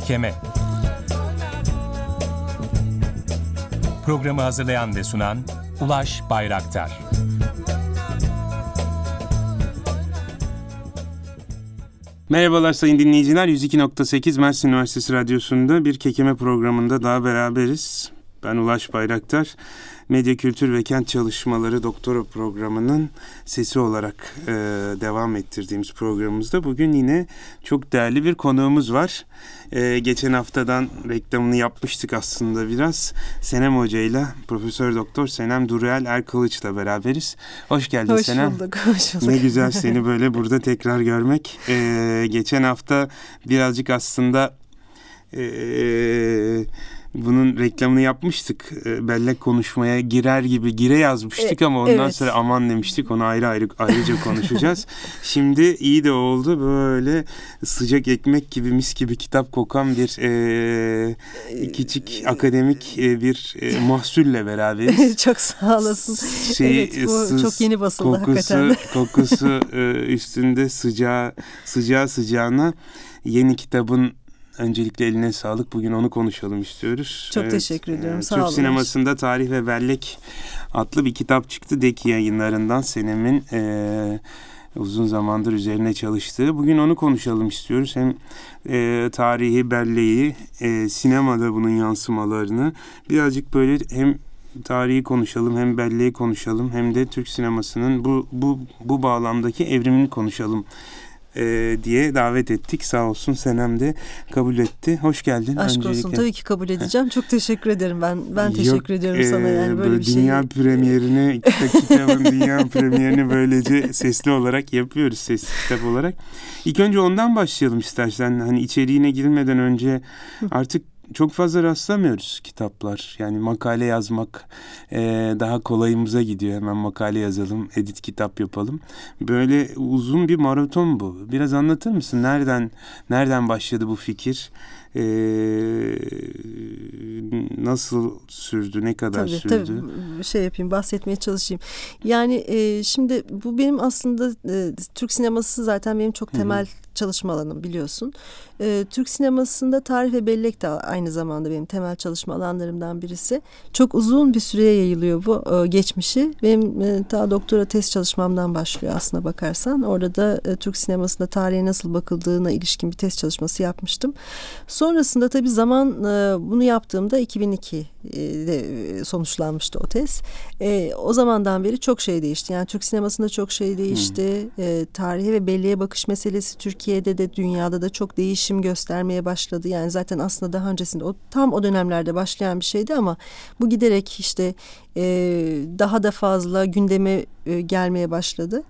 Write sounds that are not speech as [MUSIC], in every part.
Kekeme Programı hazırlayan ve sunan Ulaş Bayraktar Merhabalar sayın dinleyiciler. 102.8 Mersin Üniversitesi Radyosu'nda bir kekeme programında daha beraberiz. Ben Ulaş Bayraktar. Medya Kültür ve Kent Çalışmaları Doktora Programı'nın sesi olarak e, devam ettirdiğimiz programımızda bugün yine çok değerli bir konuğumuz var. E, geçen haftadan reklamını yapmıştık aslında biraz. Senem Hoca ile Profesör Doktor Senem Durel Erkılıç'la beraberiz. Hoş geldin hoş Senem. Bulduk, hoş bulduk. Ne güzel seni böyle burada tekrar görmek. E, geçen hafta birazcık aslında... E, bunun reklamını yapmıştık. E, bellek konuşmaya girer gibi gire yazmıştık ama ondan evet. sonra aman demiştik. Onu ayrı ayrı ayrıca konuşacağız. [LAUGHS] Şimdi iyi de oldu. Böyle sıcak ekmek gibi mis gibi kitap kokan bir e, küçük akademik e, bir e, mahsulle beraberiz. [LAUGHS] çok sağ olasın. Şey, evet bu çok yeni basıldı kokusu, hakikaten. [LAUGHS] kokusu e, üstünde sıcağı sıcağı sıcağına yeni kitabın öncelikle eline sağlık. Bugün onu konuşalım istiyoruz. Çok evet, teşekkür ediyorum. Sağ Türk olun. sinemasında Tarih ve Bellek adlı bir kitap çıktı. Deki yayınlarından Senem'in e, uzun zamandır üzerine çalıştığı. Bugün onu konuşalım istiyoruz. Hem e, tarihi, belleği, e, sinemada bunun yansımalarını birazcık böyle hem tarihi konuşalım hem belleği konuşalım hem de Türk sinemasının bu bu bu bağlamdaki evrimini konuşalım e, diye davet ettik. Sağ olsun Senem de kabul etti. Hoş geldin. Aşk öncelikle. olsun. Tabii ki kabul edeceğim. Çok teşekkür ederim. Ben ben teşekkür Yok, ediyorum sana yani böyle bir şey. Dünya premierini, kitabın [LAUGHS] dünya premierini böylece sesli olarak yapıyoruz. Sesli kitap olarak. İlk önce ondan başlayalım istersen. Hani içeriğine girmeden önce artık çok fazla rastlamıyoruz kitaplar. Yani makale yazmak e, daha kolayımıza gidiyor. Hemen makale yazalım, edit kitap yapalım. Böyle uzun bir maraton bu. Biraz anlatır mısın? Nereden nereden başladı bu fikir? Ee, nasıl sürdü, ne kadar tabii, sürdü? Tabii şey yapayım, bahsetmeye çalışayım. Yani e, şimdi bu benim aslında e, Türk sineması zaten benim çok temel Hı-hı. çalışma alanım biliyorsun. E, Türk sinemasında tarih ve bellek de aynı zamanda benim temel çalışma alanlarımdan birisi. Çok uzun bir süreye yayılıyor bu e, geçmişi. Benim e, ta doktora test çalışmamdan başlıyor aslına bakarsan. Orada da e, Türk sinemasında tarihe nasıl bakıldığına ilişkin bir test çalışması yapmıştım. Sonrasında tabii zaman e, bunu yaptığımda 2002'de sonuçlanmıştı o test. E, o zamandan beri çok şey değişti. Yani Türk sinemasında çok şey değişti. Hmm. E, tarihe ve belleğe bakış meselesi Türkiye'de de dünyada da çok değişim göstermeye başladı. Yani zaten aslında daha öncesinde o tam o dönemlerde başlayan bir şeydi ama bu giderek işte e, daha da fazla gündeme e, gelmeye başladı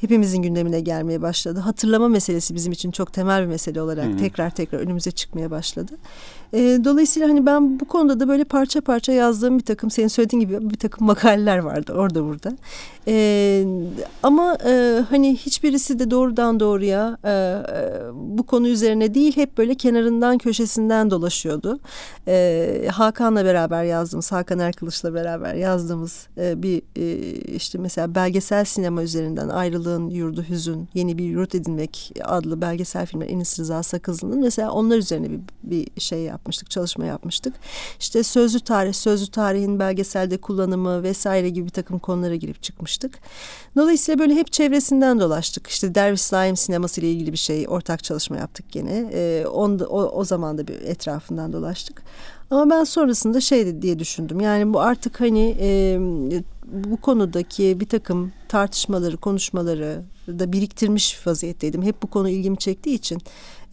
hepimizin gündemine gelmeye başladı. Hatırlama meselesi bizim için çok temel bir mesele olarak hmm. tekrar tekrar önümüze çıkmaya başladı. E, dolayısıyla hani ben bu konuda da böyle parça parça yazdığım bir takım senin söylediğin gibi bir takım makaleler vardı orada burada. E, ama e, hani hiçbirisi de doğrudan doğruya e, bu konu üzerine değil hep böyle kenarından köşesinden dolaşıyordu. E, Hakan'la beraber yazdığımız, Hakan Erkılıç'la beraber yazdığımız e, bir e, işte mesela belgesel sinema üzerinden Ayrılığın Yurdu Hüzün, Yeni Bir Yurt Edinmek adlı belgesel filmler Enis Rıza Sakızlı'nın mesela onlar üzerine bir, bir şey yapmıştık, çalışma yapmıştık. İşte sözlü tarih, sözlü tarihin belgeselde kullanımı vesaire gibi bir takım konulara girip çıkmıştık. Dolayısıyla böyle hep çevresinden dolaştık. İşte Derviş Saim sineması ile ilgili bir şey, ortak çalışma yaptık gene. Ee, onda, o, o zaman da bir etrafından dolaştık. Ama ben sonrasında şey diye düşündüm. Yani bu artık hani e, bu konudaki bir takım tartışmaları, konuşmaları da biriktirmiş vaziyetteydim. Hep bu konu ilgimi çektiği için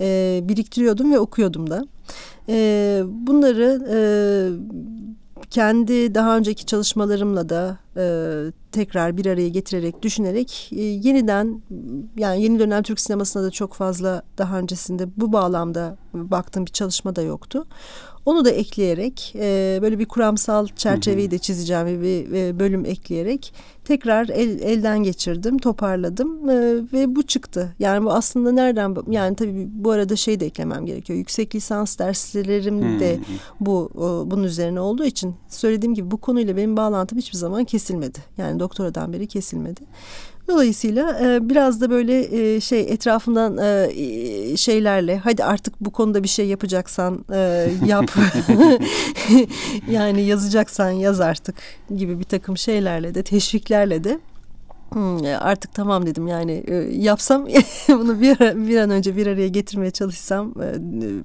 e, biriktiriyordum ve okuyordum da. E, bunları e, kendi daha önceki çalışmalarımla da e, tekrar bir araya getirerek, düşünerek e, yeniden yani yeni dönem Türk sinemasına da çok fazla daha öncesinde bu bağlamda baktığım bir çalışma da yoktu. Onu da ekleyerek e, böyle bir kuramsal çerçeveyi de çizeceğim bir, bir bölüm ekleyerek tekrar el, elden geçirdim, toparladım e, ve bu çıktı. Yani bu aslında nereden yani tabii bu arada şey de eklemem gerekiyor. Yüksek lisans derslerim de bu bunun üzerine olduğu için söylediğim gibi bu konuyla benim bağlantım hiçbir zaman kesilmedi. Yani doktoradan beri kesilmedi. Dolayısıyla e, biraz da böyle e, şey etrafından e, şeylerle hadi artık bu konuda bir şey yapacaksan e, yap. [LAUGHS] [LAUGHS] yani yazacaksan yaz artık gibi bir takım şeylerle de teşviklerle de Hmm, artık tamam dedim yani e, yapsam [LAUGHS] bunu bir, bir an önce bir araya getirmeye çalışsam e,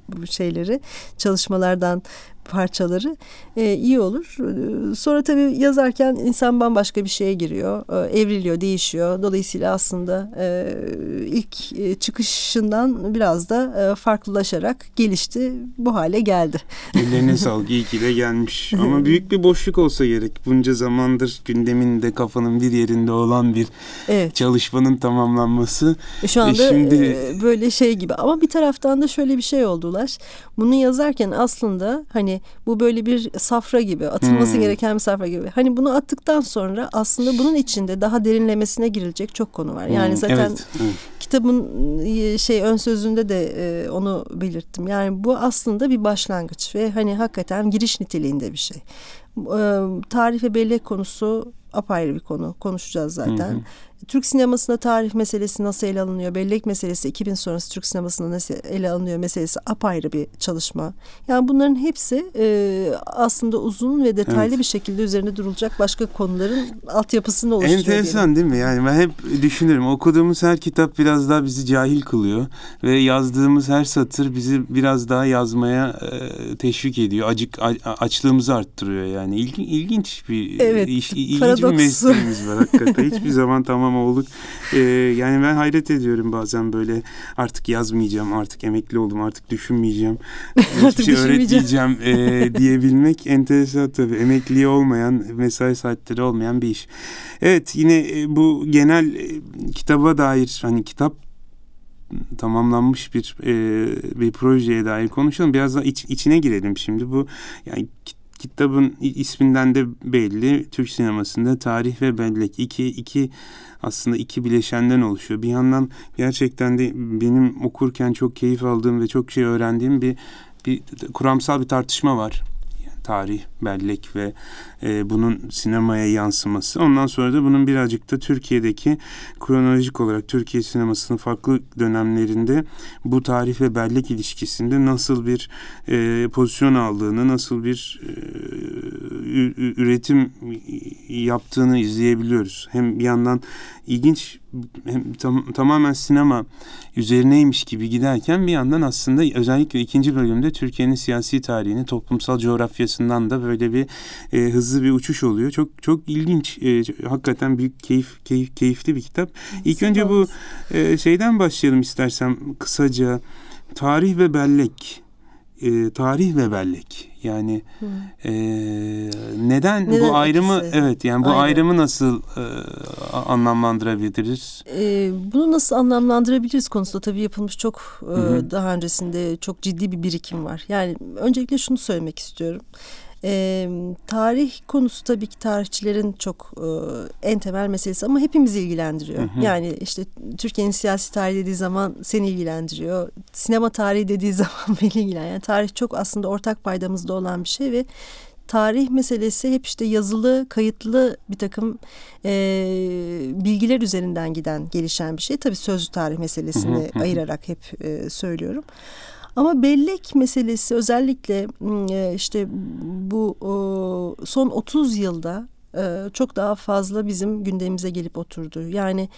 bu şeyleri çalışmalardan parçaları e, iyi olur. E, sonra tabii yazarken insan bambaşka bir şeye giriyor. E, evriliyor, değişiyor. Dolayısıyla aslında e, ilk e, çıkışından biraz da e, farklılaşarak gelişti. Bu hale geldi. Ellerine [LAUGHS] sağlık. iyi ki de gelmiş. Ama büyük bir boşluk olsa gerek. Bunca zamandır gündeminde kafanın bir yerinde olan bir evet. çalışmanın tamamlanması. E, şu anda e şimdi... e, böyle şey gibi. Ama bir taraftan da şöyle bir şey oldu Ulaş. Bunu yazarken aslında hani bu böyle bir safra gibi atılması hmm. gereken bir safra gibi. Hani bunu attıktan sonra aslında bunun içinde daha derinlemesine girilecek çok konu var. Yani hmm. zaten evet. kitabın e, şey ön sözünde de e, onu belirttim. Yani bu aslında bir başlangıç ve hani hakikaten giriş niteliğinde bir şey. E, tarih ve bellek konusu apayrı bir konu konuşacağız zaten. Hı hı. Türk sinemasında tarih meselesi nasıl ele alınıyor, bellek meselesi 2000 sonrası Türk sinemasında nasıl ele alınıyor meselesi apayrı bir çalışma. Yani bunların hepsi e, aslında uzun ve detaylı evet. bir şekilde üzerine durulacak başka konuların altyapısını oluşturuyor. Enteresan değil mi? Yani ben hep düşünürüm okuduğumuz her kitap biraz daha bizi cahil kılıyor ve yazdığımız her satır bizi biraz daha yazmaya e, teşvik ediyor. Acık açlığımızı arttırıyor yani. İlgin, ilginç bir evet, iş, ilginç bir mesleğimiz var hakikaten. [LAUGHS] Hiçbir zaman tamam tamam olduk. Ee, yani ben hayret ediyorum bazen böyle artık yazmayacağım, artık emekli oldum, artık düşünmeyeceğim. [LAUGHS] Hiçbir şey öğretmeyeceğim e, [LAUGHS] diyebilmek enteresan tabii. Emekliye olmayan, mesai saatleri olmayan bir iş. Evet yine e, bu genel e, kitaba dair hani kitap tamamlanmış bir e, bir projeye dair konuşalım. Biraz da iç, içine girelim şimdi. Bu yani kitabın isminden de belli. Türk sinemasında tarih ve bellek iki iki aslında iki bileşenden oluşuyor. Bir yandan gerçekten de benim okurken çok keyif aldığım ve çok şey öğrendiğim bir bir kuramsal bir tartışma var tarih, bellek ve e, bunun sinemaya yansıması. Ondan sonra da bunun birazcık da Türkiye'deki kronolojik olarak Türkiye sinemasının farklı dönemlerinde bu tarih ve bellek ilişkisinde nasıl bir e, pozisyon aldığını, nasıl bir e, üretim yaptığını izleyebiliyoruz. Hem bir yandan ilginç hem tam, tamamen sinema üzerineymiş gibi giderken bir yandan aslında özellikle ikinci bölümde Türkiye'nin siyasi tarihini, toplumsal coğrafyasından da böyle bir e, hızlı bir uçuş oluyor. Çok çok ilginç, e, hakikaten büyük keyif, keyif keyifli bir kitap. İlk önce bu e, şeyden başlayalım istersem kısaca. Tarih ve bellek. E, tarih ve bellek. Yani e, neden, neden bu ayrımı ikisi? evet yani bu Aynen. ayrımı nasıl e, anlamlandırabiliriz? E, bunu nasıl anlamlandırabiliriz konusunda tabii yapılmış çok e, daha öncesinde çok ciddi bir birikim var. Yani öncelikle şunu söylemek istiyorum. E, tarih konusu tabii ki tarihçilerin çok e, en temel meselesi ama hepimizi ilgilendiriyor. Hı hı. Yani işte Türkiye'nin siyasi tarihi dediği zaman seni ilgilendiriyor. Sinema tarihi dediği [LAUGHS] zaman beni ilgilendiriyor. Yani tarih çok aslında ortak paydamızda olan bir şey ve tarih meselesi hep işte yazılı, kayıtlı bir takım e, bilgiler üzerinden giden, gelişen bir şey. Tabii sözlü tarih meselesini ayırarak hep e, söylüyorum. Ama bellek meselesi özellikle e, işte bu son 30 yılda e, çok daha fazla bizim gündemimize gelip oturdu. Yani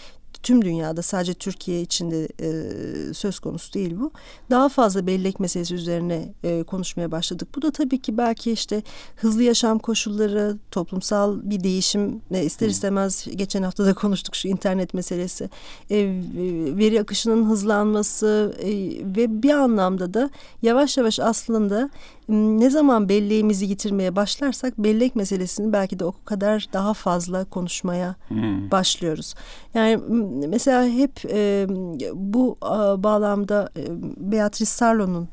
tüm dünyada sadece Türkiye içinde e, söz konusu değil bu. Daha fazla bellek meselesi üzerine e, konuşmaya başladık. Bu da tabii ki belki işte hızlı yaşam koşulları, toplumsal bir değişim e, ister istemez geçen hafta da konuştuk şu internet meselesi. E, veri akışının hızlanması e, ve bir anlamda da yavaş yavaş aslında ne zaman belleğimizi yitirmeye başlarsak bellek meselesini belki de o kadar daha fazla konuşmaya hmm. başlıyoruz. Yani mesela hep e, bu bağlamda e, Beatrice Sarlo'nun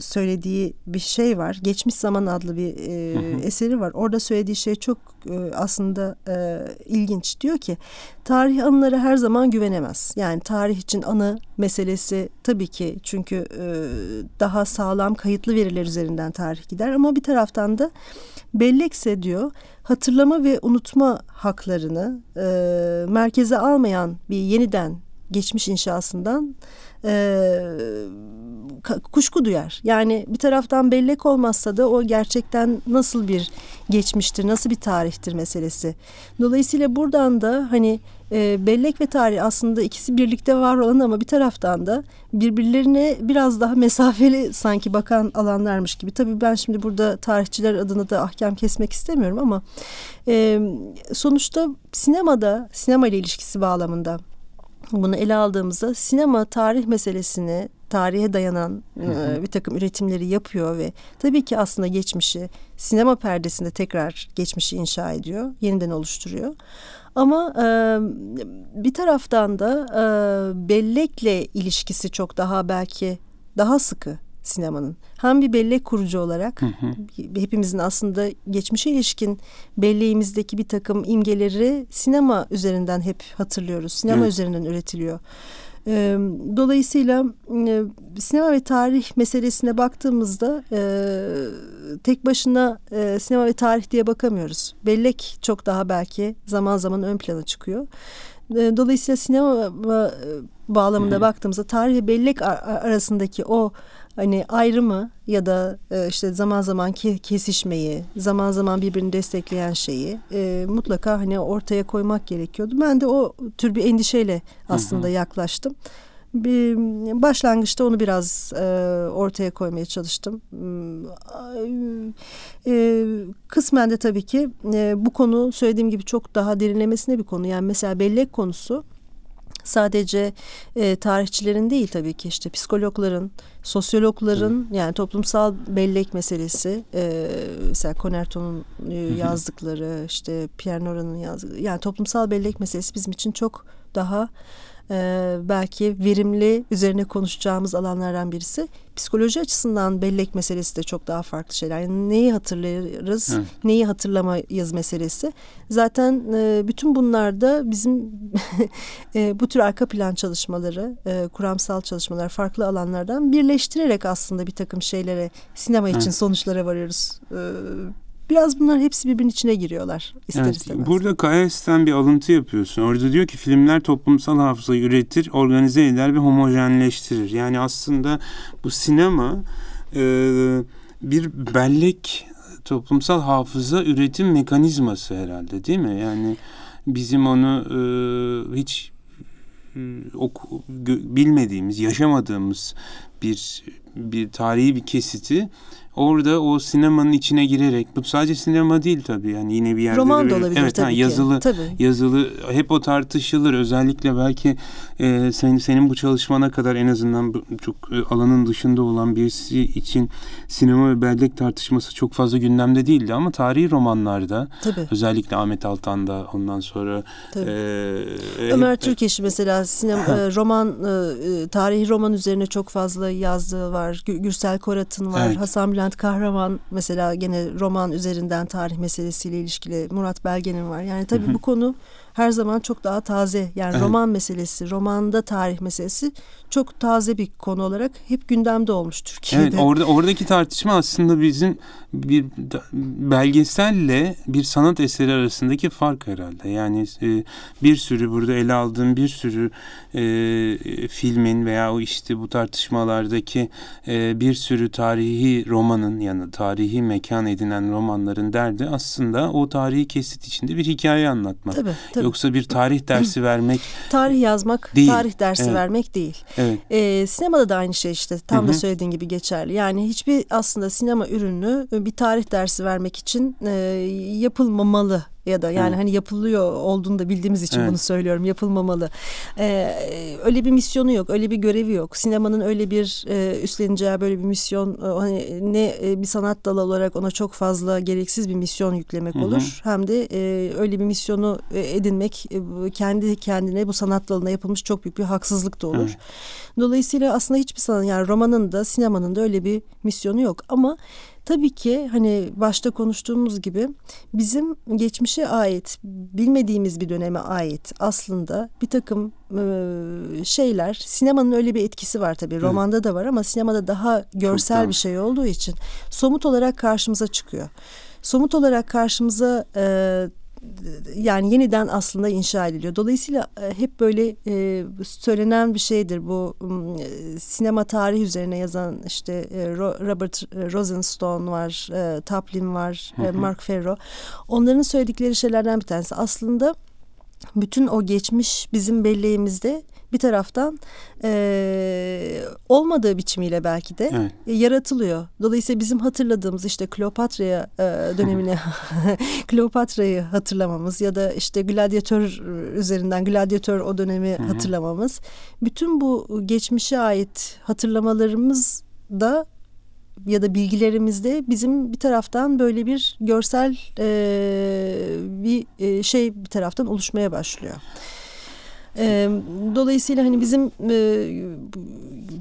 söylediği bir şey var. Geçmiş Zaman adlı bir e, eseri var. Orada söylediği şey çok e, aslında e, ilginç. Diyor ki tarih anılara her zaman güvenemez. Yani tarih için anı meselesi tabii ki çünkü e, daha sağlam kayıtlı veriler üzerinden tarih gider ama bir taraftan da bellekse diyor hatırlama ve unutma haklarını e, merkeze almayan bir yeniden geçmiş inşasından e, kuşku duyar. Yani bir taraftan bellek olmazsa da o gerçekten nasıl bir geçmiştir, nasıl bir tarihtir meselesi. Dolayısıyla buradan da hani e, bellek ve tarih aslında ikisi birlikte var olan ama bir taraftan da birbirlerine biraz daha mesafeli sanki bakan alanlarmış gibi. Tabii ben şimdi burada tarihçiler adına da ahkam kesmek istemiyorum ama e, sonuçta sinemada, sinema ile ilişkisi bağlamında bunu ele aldığımızda sinema tarih meselesini tarihe dayanan e, bir takım üretimleri yapıyor ve tabii ki aslında geçmişi sinema perdesinde tekrar geçmişi inşa ediyor, yeniden oluşturuyor. Ama e, bir taraftan da e, bellekle ilişkisi çok daha belki daha sıkı sinemanın. Hem bir bellek kurucu olarak hı hı. hepimizin aslında geçmişe ilişkin belleğimizdeki bir takım imgeleri sinema üzerinden hep hatırlıyoruz. Sinema evet. üzerinden üretiliyor. Dolayısıyla sinema ve tarih meselesine baktığımızda tek başına sinema ve tarih diye bakamıyoruz. Bellek çok daha belki zaman zaman ön plana çıkıyor. Dolayısıyla sinema bağlamında hmm. baktığımızda tarih ve bellek arasındaki o hani ayrımı ya da e, işte zaman zaman ke kesişmeyi, zaman zaman birbirini destekleyen şeyi e, mutlaka hani ortaya koymak gerekiyordu. Ben de o tür bir endişeyle aslında hı hı. yaklaştım. Bir, başlangıçta onu biraz e, ortaya koymaya çalıştım. E, kısmen de tabii ki e, bu konu söylediğim gibi çok daha derinlemesine bir konu. Yani mesela bellek konusu sadece e, tarihçilerin değil tabii ki işte psikologların, sosyologların yani toplumsal bellek meselesi e, mesela Conerton'un e, yazdıkları işte Pierre Nora'nın yazdıkları yani toplumsal bellek meselesi bizim için çok daha e, belki verimli üzerine konuşacağımız alanlardan birisi. Psikoloji açısından bellek meselesi de çok daha farklı şeyler. Yani neyi hatırlarız, Hı. neyi hatırlamayız meselesi. Zaten e, bütün bunlarda bizim [LAUGHS] e, bu tür arka plan çalışmaları, e, kuramsal çalışmalar farklı alanlardan birleştirerek aslında bir takım şeylere sinema için sonuçlara varıyoruz. E, Biraz bunlar hepsi birbirinin içine giriyorlar ister evet, istemez. Burada Kayes'ten bir alıntı yapıyorsun. Orada diyor ki filmler toplumsal hafızayı üretir, organize eder ve homojenleştirir. Yani aslında bu sinema e, bir bellek toplumsal hafıza üretim mekanizması herhalde değil mi? Yani bizim onu e, hiç e, oku, bilmediğimiz, yaşamadığımız bir bir tarihi bir kesiti orada o sinemanın içine girerek bu sadece sinema değil tabii yani yine bir yerde roman da olabilir evet, tabii ha, yazılı ki. Tabii. yazılı hep o tartışılır özellikle belki e, senin senin bu çalışmana kadar en azından çok e, alanın dışında olan birisi için sinema ve bellek tartışması çok fazla gündemde değildi ama tarihi romanlarda tabii. özellikle Ahmet Altan'da ondan sonra e, Ömer hep, Türkeş mesela sinema e, roman e, tarihi roman üzerine çok fazla yazdığı var Gürsel Korat'ın var evet. Hasan Bülent Bülent Kahraman mesela gene roman üzerinden tarih meselesiyle ilişkili Murat Belge'nin var. Yani tabii hı hı. bu konu her zaman çok daha taze. Yani evet. roman meselesi, romanda tarih meselesi çok taze bir konu olarak hep gündemde olmuş Türkiye'de. Evet, orada oradaki tartışma aslında bizim bir belgeselle bir sanat eseri arasındaki fark herhalde. Yani e, bir sürü burada ele aldığım bir sürü e, filmin veya o işte bu tartışmalardaki e, bir sürü tarihi romanın yani tarihi mekan edinen romanların derdi aslında o tarihi kesit içinde bir hikaye anlatmak. Tabii, tabii. Yoksa bir tarih dersi vermek. [CLEARS THROAT] Tarih yazmak, değil. tarih dersi evet. vermek değil. Evet. Ee, sinemada da aynı şey işte tam Hı-hı. da söylediğin gibi geçerli. Yani hiçbir aslında sinema ürünü bir tarih dersi vermek için e, yapılmamalı ya da yani Evet. hani yapılıyor olduğunu da bildiğimiz için Evet. bunu söylüyorum yapılmamalı. Ee, öyle bir misyonu yok, öyle bir görevi yok. Sinemanın öyle bir e, üstleneceği böyle bir misyon e, hani ne e, bir sanat dalı olarak ona çok fazla gereksiz bir misyon yüklemek Hı hı. olur. Hem de e, öyle bir misyonu e, edinmek e, kendi kendine bu sanat dalına yapılmış çok büyük bir haksızlık da olur. Evet. Dolayısıyla aslında hiçbir sanat yani romanın da sinemanın da öyle bir misyonu yok ama tabii ki hani başta konuştuğumuz gibi bizim geçmişe ait bilmediğimiz bir döneme ait aslında bir takım e, şeyler sinemanın öyle bir etkisi var tabii romanda da var ama sinemada daha görsel daha. bir şey olduğu için somut olarak karşımıza çıkıyor. Somut olarak karşımıza e, yani yeniden aslında inşa ediliyor. Dolayısıyla e, hep böyle e, söylenen bir şeydir bu e, sinema tarihi üzerine yazan işte e, Ro- Robert Rosenstone var, e, Taplin var, e, Mark Ferro. Onların söyledikleri şeylerden bir tanesi. Aslında bütün o geçmiş bizim belleğimizde bir taraftan e, olmadığı biçimiyle belki de Evet. e, yaratılıyor. Dolayısıyla bizim hatırladığımız işte Kleopatra'ya e, dönemine [LAUGHS] Kleopatra'yı hatırlamamız ya da işte gladyatör üzerinden gladyatör o dönemi hatırlamamız bütün bu geçmişe ait hatırlamalarımız da ya da bilgilerimizde bizim bir taraftan böyle bir görsel e, bir e, şey bir taraftan oluşmaya başlıyor. E, dolayısıyla hani bizim e,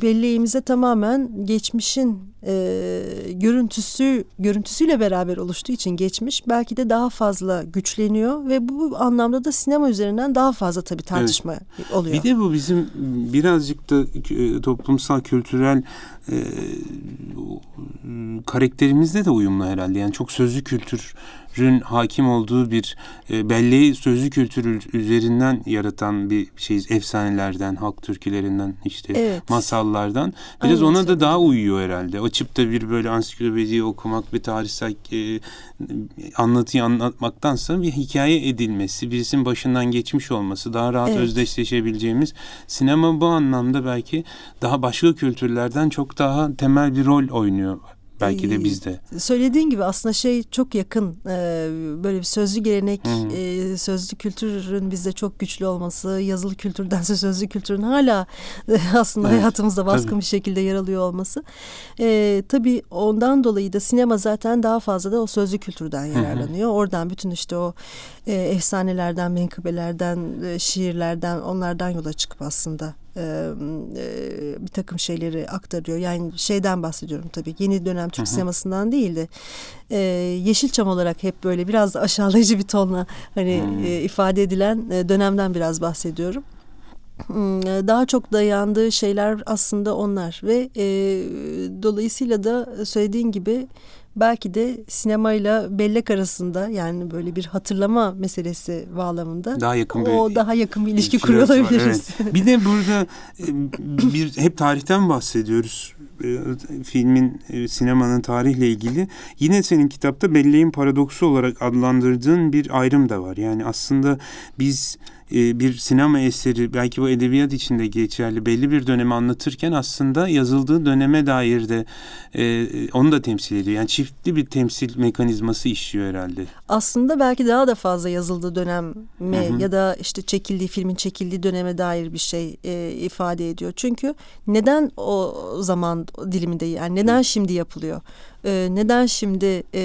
belleğimize tamamen geçmişin e, görüntüsü görüntüsüyle beraber oluştuğu için geçmiş belki de daha fazla güçleniyor ve bu anlamda da sinema üzerinden daha fazla tabii tartışma oluyor. Bir de bu bizim birazcık da e, toplumsal, kültürel e, karakterimizle de uyumlu herhalde. Yani çok sözlü kültürün hakim olduğu bir e, belleği sözlü kültür üzerinden yaratan bir şeyiz. Efsanelerden, halk türkülerinden, işte Evet. masallardan. Biraz Aynen ona da daha uyuyor herhalde. Açıp da bir böyle ansiklopediyi okumak, bir tarihsel e, anlatıyı anlatmaktansa bir hikaye edilmesi, birisinin başından geçmiş olması, daha rahat Evet. özdeşleşebileceğimiz sinema bu anlamda belki daha başka kültürlerden çok daha temel bir rol oynuyor. Belki de Ee, bizde. Söylediğin gibi aslında şey çok yakın e, böyle bir sözlü gelenek, e, sözlü kültürün bizde çok güçlü olması, yazılı kültürdense [LAUGHS] sözlü kültürün hala [LAUGHS] aslında Evet, hayatımızda baskın tabii. bir şekilde yer alıyor olması. E, tabii ondan dolayı da sinema zaten daha fazla da o sözlü kültürden yararlanıyor. Oradan bütün işte o e, efsanelerden, menkıbelerden, e, şiirlerden, onlardan yola çıkıp aslında e, bir takım şeyleri aktarıyor. Yani şeyden bahsediyorum tabii. Yeni dönem Türk sinemasından değil de e, Yeşilçam olarak hep böyle biraz da aşağılayıcı bir tonla hani e, ifade edilen e, dönemden biraz bahsediyorum. Hmm, Daha çok dayandığı şeyler aslında onlar ve e, dolayısıyla da söylediğin gibi belki de sinemayla bellek arasında yani böyle bir hatırlama meselesi bağlamında Daha yakın bir o daha yakın bir ilişki kuruyor var, evet. Bir de burada e, bir hep tarihten bahsediyoruz. E, Filmin, e, sinemanın tarihle ilgili. Yine senin kitapta belleğin paradoksu olarak adlandırdığın bir ayrım da var. Yani aslında biz e, bir sinema eseri belki bu edebiyat içinde geçerli belli bir dönemi anlatırken aslında yazıldığı döneme dair de e, onu da temsil ediyor. Yani çiftli bir temsil mekanizması işliyor herhalde. aslında belki daha da fazla yazıldığı döneme Hı hı. ya da işte çekildiği filmin çekildiği döneme dair bir şey e, ifade ediyor. Çünkü neden o zaman diliminde yani neden şimdi yapılıyor? E, neden şimdi e,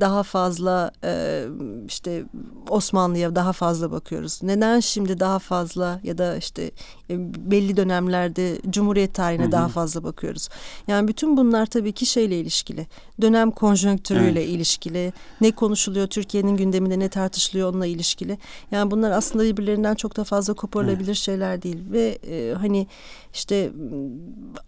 daha fazla e, işte Osmanlı'ya daha fazla bakıyoruz? Neden şimdi daha fazla ya da işte e, belli dönemlerde Cumhuriyet tarihine daha fazla bakıyoruz? Yani bütün bunlar tabii ki şeyle ilişkili. Dönem konjonktürüyle ilişkili. Ne konuşuluyor Türkiye'nin gündeminde ne tartışılıyor onunla ilişkili. Yani bunlar aslında birbirlerinden çok da fazla koparılabilir şeyler değil. Ve e, hani işte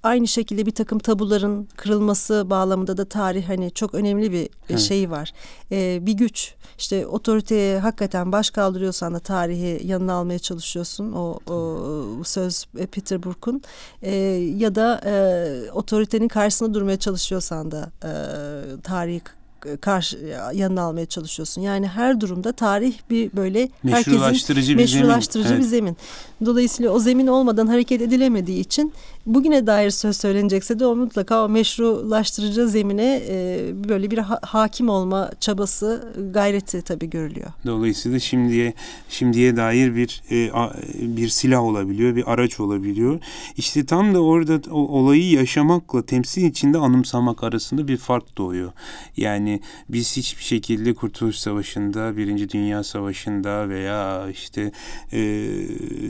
aynı şekilde bir takım tabuların kırılması bağlamında da tarih hani çok önemli bir Evet. şey var. E, bir güç. İşte otoriteye hakikaten baş kaldırıyorsan da tarihi yanına almaya çalışıyorsun. O, o söz e, Peter Brook'un. E, ya da e, otoritenin karşısında durmaya çalışıyorsan da e, tarihi karşı yanına almaya çalışıyorsun. Yani her durumda tarih bir böyle herkesin Meşrulaştırıcı bir zemin. meşrulaştırıcı Evet. bir zemin. Dolayısıyla o zemin olmadan hareket edilemediği için bugüne dair söz söylenecekse de o mutlaka o meşrulaştırıcı zemine e, böyle bir ha- hakim olma çabası, gayreti tabii görülüyor. Dolayısıyla şimdiye şimdiye dair bir e, a, bir silah olabiliyor, bir araç olabiliyor. İşte tam da orada o olayı yaşamakla temsil içinde anımsamak arasında bir fark doğuyor. Yani biz hiçbir şekilde Kurtuluş Savaşı'nda, Birinci Dünya Savaşı'nda veya işte e,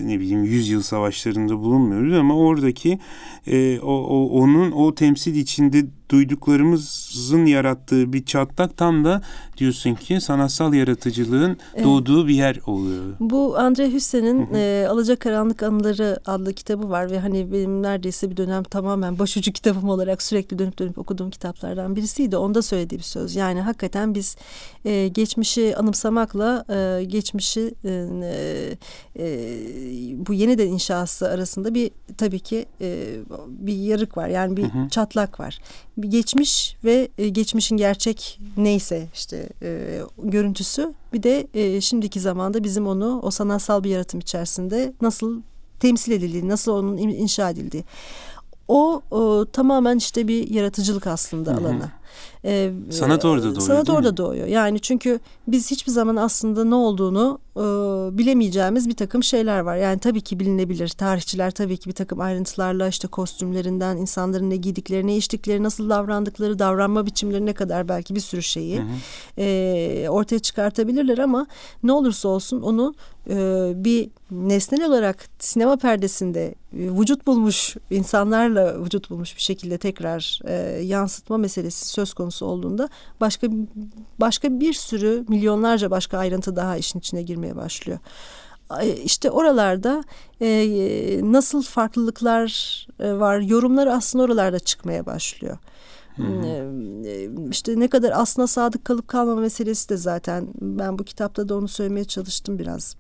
ne bileyim yüzyıl savaşlarında bulunmuyoruz ama oradaki e, o, o onun o temsil içinde duyduklarımızın yarattığı bir çatlak tam da diyorsun ki sanatsal yaratıcılığın evet. doğduğu bir yer oluyor. Bu Andre Hüssen'in e, Alacakaranlık Anıları adlı kitabı var ve hani benim neredeyse bir dönem tamamen başucu kitabım olarak sürekli dönüp dönüp okuduğum kitaplardan birisiydi. Onda söylediği bir söz. Yani hakikaten biz e, geçmişi anımsamakla e, geçmişi e, e, bu yeniden inşası arasında bir tabii ki e, bir yarık var. Yani bir hı hı. çatlak var bir geçmiş ve e, geçmişin gerçek neyse işte e, görüntüsü bir de e, şimdiki zamanda bizim onu o sanatsal bir yaratım içerisinde nasıl temsil edildiği, nasıl onun inşa edildiği. O, o tamamen işte bir yaratıcılık aslında Hı-hı. alanı. Ee, sanat orada doğuyor. Sanat orada doğuyor. Yani çünkü biz hiçbir zaman aslında ne olduğunu e, bilemeyeceğimiz bir takım şeyler var. Yani tabii ki bilinebilir. Tarihçiler tabii ki bir takım ayrıntılarla işte kostümlerinden, insanların ne giydikleri, ne içtikleri, nasıl davrandıkları, davranma biçimlerine kadar belki bir sürü şeyi e, ortaya çıkartabilirler ama ne olursa olsun onu e, bir nesnel olarak sinema perdesinde e, vücut bulmuş insanlarla vücut bulmuş bir şekilde tekrar e, yansıtma meselesi söz konusu olduğunda başka başka bir sürü milyonlarca başka ayrıntı daha işin içine girmeye başlıyor. İşte oralarda e, nasıl farklılıklar e, var yorumlar aslında oralarda çıkmaya başlıyor. Hı. İşte ne kadar aslına sadık kalıp kalmama meselesi de zaten ben bu kitapta da onu söylemeye çalıştım biraz.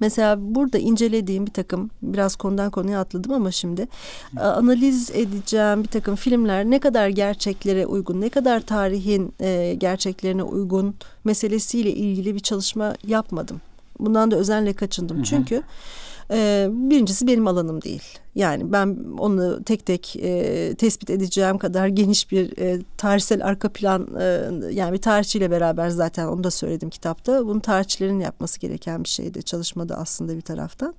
Mesela burada incelediğim bir takım biraz konudan konuya atladım ama şimdi analiz edeceğim bir takım filmler ne kadar gerçeklere uygun, ne kadar tarihin e, gerçeklerine uygun meselesiyle ilgili bir çalışma yapmadım. Bundan da özenle kaçındım. Hı hı. Çünkü e, birincisi benim alanım değil. Yani ben onu tek tek e, tespit edeceğim kadar geniş bir e, tarihsel arka plan e, yani bir tarihçiyle beraber zaten onu da söyledim kitapta. Bunu tarihçilerin yapması gereken bir şeydi çalışmada aslında bir taraftan.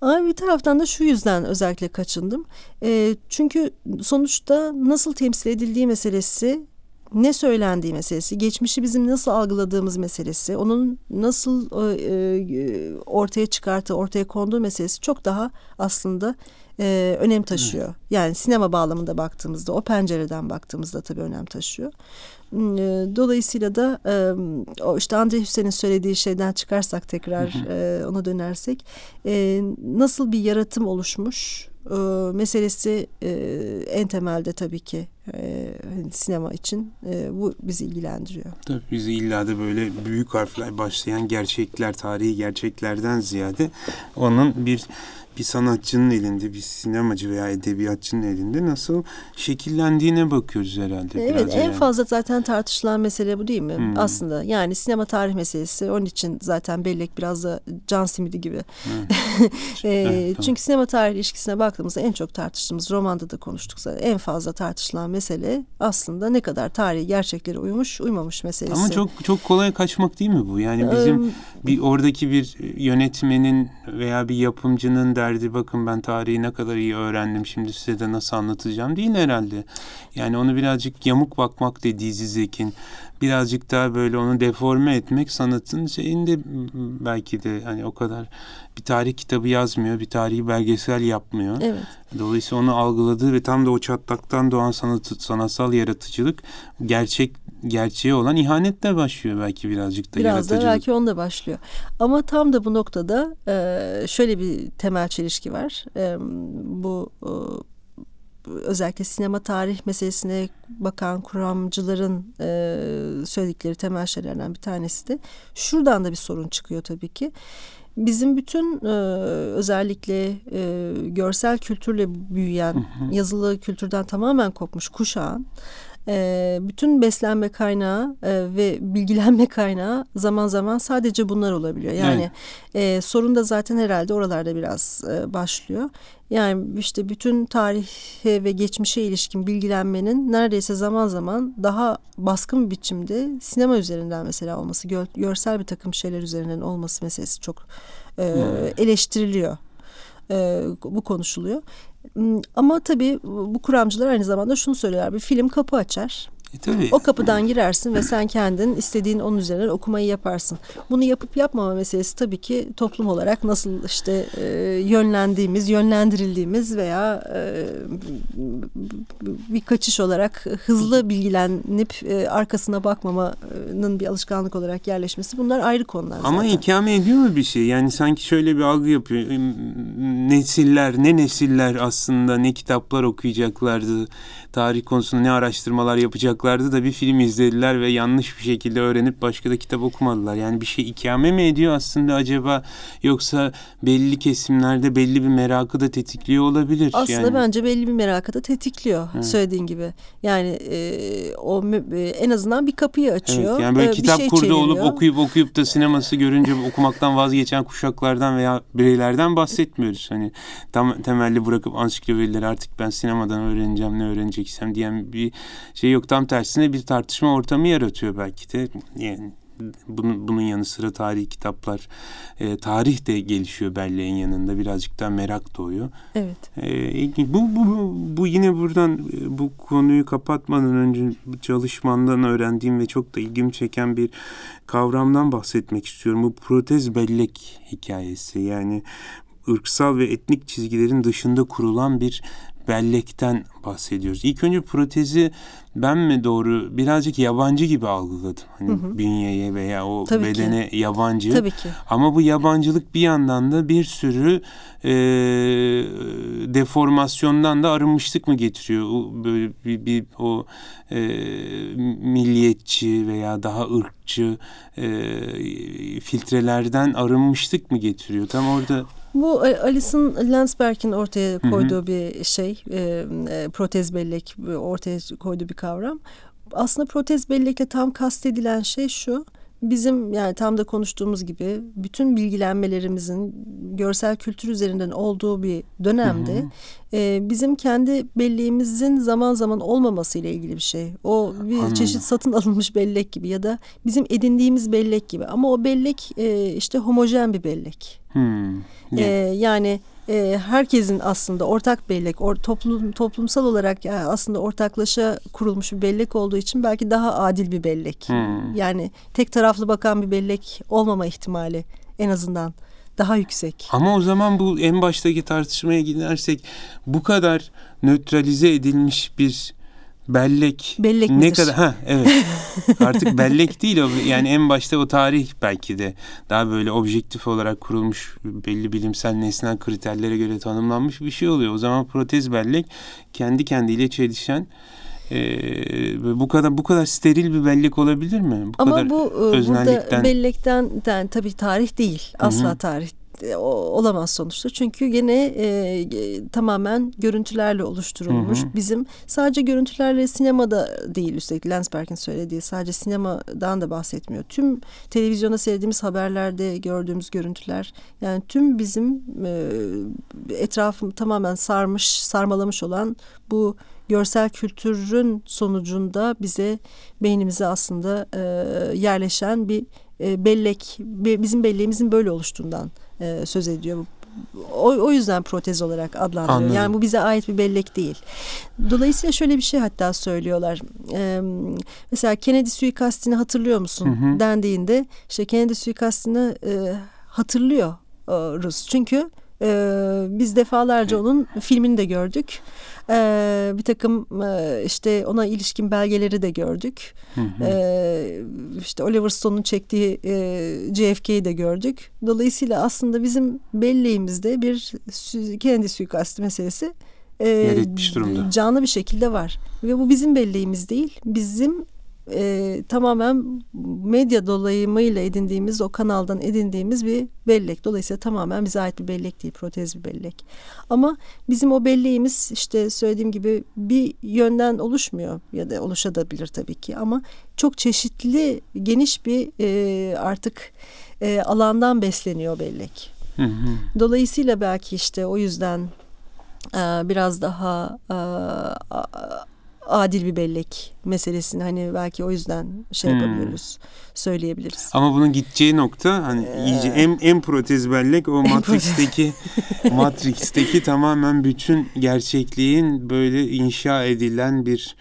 Ama bir taraftan da şu yüzden özellikle kaçındım. E, çünkü sonuçta nasıl temsil edildiği meselesi ne söylendiği meselesi, geçmişi bizim nasıl algıladığımız meselesi, onun nasıl e, e, ortaya çıkarttığı, ortaya konduğu meselesi çok daha aslında e, önem taşıyor. Evet. Yani sinema bağlamında baktığımızda, o pencereden baktığımızda tabii önem taşıyor. E, dolayısıyla da e, o işte Andre Hüseyin'in söylediği şeyden çıkarsak tekrar e, ona dönersek e, nasıl bir yaratım oluşmuş e, meselesi e, en temelde tabii ki e, sinema için e, bu bizi ilgilendiriyor. Tabii bizi illa da böyle büyük harfler başlayan gerçekler, tarihi gerçeklerden ziyade onun bir bir sanatçının elinde, bir sinemacı veya edebiyatçının elinde nasıl şekillendiğine bakıyoruz herhalde. Evet, en yani. fazla zaten tartışılan mesele bu değil mi? Hmm. Aslında yani sinema tarih meselesi. Onun için zaten bellek biraz da can simidi gibi. Hmm. e, evet, [LAUGHS] Çünkü sinema tarih ilişkisine baktığımızda en çok tartıştığımız romanda da konuştuk zaten. En fazla tartışılan mesele aslında ne kadar tarihi gerçeklere uymuş, uymamış meselesi. Ama çok çok kolay kaçmak değil mi bu? Yani bizim um, bir oradaki bir yönetmenin veya bir yapımcının derdi bakın ben tarihi ne kadar iyi öğrendim şimdi size de nasıl anlatacağım değil herhalde. Yani onu birazcık yamuk bakmak dediği Zizek'in birazcık daha böyle onu deforme etmek sanatın şeyinde belki de hani o kadar bir tarih kitabı yazmıyor, bir tarihi belgesel yapmıyor. Evet. Dolayısıyla onu algıladığı ve tam da o çatlaktan doğan sanat, sanatsal yaratıcılık gerçek gerçeğe olan ihanetle başlıyor belki birazcık da Biraz yaratıcılık. da belki onda başlıyor. Ama tam da bu noktada e, şöyle bir temel çelişki var. E, bu e, özellikle sinema tarih meselesine bakan kuramcıların e, söyledikleri temel şeylerden bir tanesi de şuradan da bir sorun çıkıyor tabii ki. Bizim bütün e, özellikle e, görsel kültürle büyüyen, hı hı. yazılı kültürden tamamen kopmuş kuşağın E, bütün beslenme kaynağı e, ve bilgilenme kaynağı zaman zaman sadece bunlar olabiliyor. Yani evet. e, sorun da zaten herhalde oralarda biraz e, başlıyor. Yani işte bütün tarihe ve geçmişe ilişkin bilgilenmenin neredeyse zaman zaman daha baskın bir biçimde sinema üzerinden mesela olması, gör, görsel bir takım şeyler üzerinden olması meselesi çok e, eleştiriliyor. E, bu konuşuluyor. Ama tabii bu kuramcılar aynı zamanda şunu söylüyorlar. Bir film kapı açar. E, tabii. O kapıdan girersin ve sen kendin istediğin onun üzerine okumayı yaparsın. Bunu yapıp yapmama meselesi tabii ki toplum olarak nasıl işte e, yönlendiğimiz, yönlendirildiğimiz veya e, bir kaçış olarak hızlı bilgilenip e, arkasına bakmamanın bir alışkanlık olarak yerleşmesi bunlar ayrı konular zaten. Ama ikame ediyor mu bir şey? Yani sanki şöyle bir algı yapıyor. Nesiller, ne nesiller aslında ne kitaplar okuyacaklardı tarih konusunda ne araştırmalar yapacaklardı da bir film izlediler ve yanlış bir şekilde öğrenip başka da kitap okumadılar. Yani bir şey ikame mi ediyor aslında acaba yoksa belli kesimlerde belli bir merakı da tetikliyor olabilir. Aslında yani. bence belli bir merakı da tetikliyor evet. söylediğin gibi. Yani e, o e, en azından bir kapıyı açıyor. Evet, yani böyle e, kitap şey kurdu çeviriyor. olup okuyup okuyup da sineması görünce okumaktan vazgeçen kuşaklardan veya bireylerden bahsetmiyoruz. Hani tam temelli bırakıp ansiklopedileri artık ben sinemadan öğreneceğim ne öğreneceğim çeksem diyen bir şey yok. Tam tersine bir tartışma ortamı yaratıyor belki de. Yani bunun, bunun yanı sıra tarihi kitaplar, e, tarih de gelişiyor belleğin yanında. Birazcık daha merak doğuyor. Evet. E, bu, bu, bu yine buradan e, bu konuyu kapatmadan önce çalışmandan öğrendiğim ve çok da ilgimi çeken bir kavramdan bahsetmek istiyorum. Bu protez bellek hikayesi. Yani ırksal ve etnik çizgilerin dışında kurulan bir bellekten bahsediyoruz. İlk önce protezi ben mi doğru birazcık yabancı gibi algıladım. Hani hı hı. bünyeye veya o Tabii bedene ki. yabancı. Tabii ki. Ama bu yabancılık bir yandan da bir sürü e, deformasyondan da arınmışlık mı getiriyor? O, böyle bir, bir o e, milliyetçi veya daha ırkçı e, filtrelerden arınmışlık mı getiriyor? Tam orada bu Alison Landsberg'in ortaya koyduğu hı hı. bir şey, e, e, protez bellek ortaya koyduğu bir kavram. Aslında protez bellekte tam kastedilen şey şu. Bizim yani tam da konuştuğumuz gibi bütün bilgilenmelerimizin görsel kültür üzerinden olduğu bir dönemde hı hı. E, bizim kendi belleğimizin zaman zaman olmaması ile ilgili bir şey. O bir Anladım. çeşit satın alınmış bellek gibi ya da bizim edindiğimiz bellek gibi. Ama o bellek e, işte homojen bir bellek. Yeah. E, yani e, herkesin aslında ortak bellek, or, toplum toplumsal olarak yani aslında ortaklaşa kurulmuş bir bellek olduğu için belki daha adil bir bellek. Hmm. Yani tek taraflı bakan bir bellek olmama ihtimali en azından daha yüksek. Ama o zaman bu en baştaki tartışmaya gidersek bu kadar nötralize edilmiş bir Bellek. Bellek ne midir? kadar ha evet. [LAUGHS] Artık bellek değil o yani en başta o tarih belki de daha böyle objektif olarak kurulmuş belli bilimsel nesnel kriterlere göre tanımlanmış bir şey oluyor. O zaman protez bellek kendi kendiyle çelişen ee, bu kadar bu kadar steril bir bellek olabilir mi? Bu Ama kadar bu e, burada bellekten yani, tabii tarih değil. Asla Hı-hı. tarih olamaz sonuçta. Çünkü yine e, tamamen görüntülerle oluşturulmuş. Hı hı. Bizim sadece görüntülerle sinemada değil üstelik Lensberg'in söylediği sadece sinemadan da bahsetmiyor. Tüm televizyonda seyrettiğimiz haberlerde gördüğümüz görüntüler yani tüm bizim e, etrafım tamamen sarmış, sarmalamış olan bu görsel kültürün sonucunda bize beynimize aslında e, yerleşen bir e, bellek, bizim belleğimizin böyle oluştuğundan e, söz ediyor. O, o yüzden protez olarak adlandırıyor. Anladım. Yani bu bize ait bir bellek değil. Dolayısıyla şöyle bir şey hatta söylüyorlar. Ee, mesela Kennedy suikastini hatırlıyor musun? Hı hı. Dendiğinde işte Kennedy suikastini e, hatırlıyoruz. Çünkü e, biz defalarca onun filmini de gördük. E, bir takım e, işte ona ilişkin belgeleri de gördük. Hı hı. E, işte Oliver Stone'un çektiği e, JFK'yi de gördük. Dolayısıyla aslında bizim belleğimizde bir kendi suikastı meselesi e, durumda. canlı bir şekilde var. Ve bu bizim belleğimiz değil. Bizim e, tamamen medya dolayımıyla edindiğimiz o kanaldan edindiğimiz bir bellek. Dolayısıyla tamamen bize ait bir bellek değil, protez bir bellek. Ama bizim o belleğimiz işte söylediğim gibi bir yönden oluşmuyor ya da oluşabilir tabii ki ama çok çeşitli geniş bir e, artık e, alandan besleniyor bellek. Hı hı. Dolayısıyla belki işte o yüzden e, biraz daha e, adil bir bellek meselesini hani belki o yüzden şey hmm. yapabiliriz söyleyebiliriz. Ama bunun gideceği nokta hani ee, iyice en, en protez bellek o Matrix'teki [LAUGHS] Matrix'teki tamamen bütün gerçekliğin böyle inşa edilen bir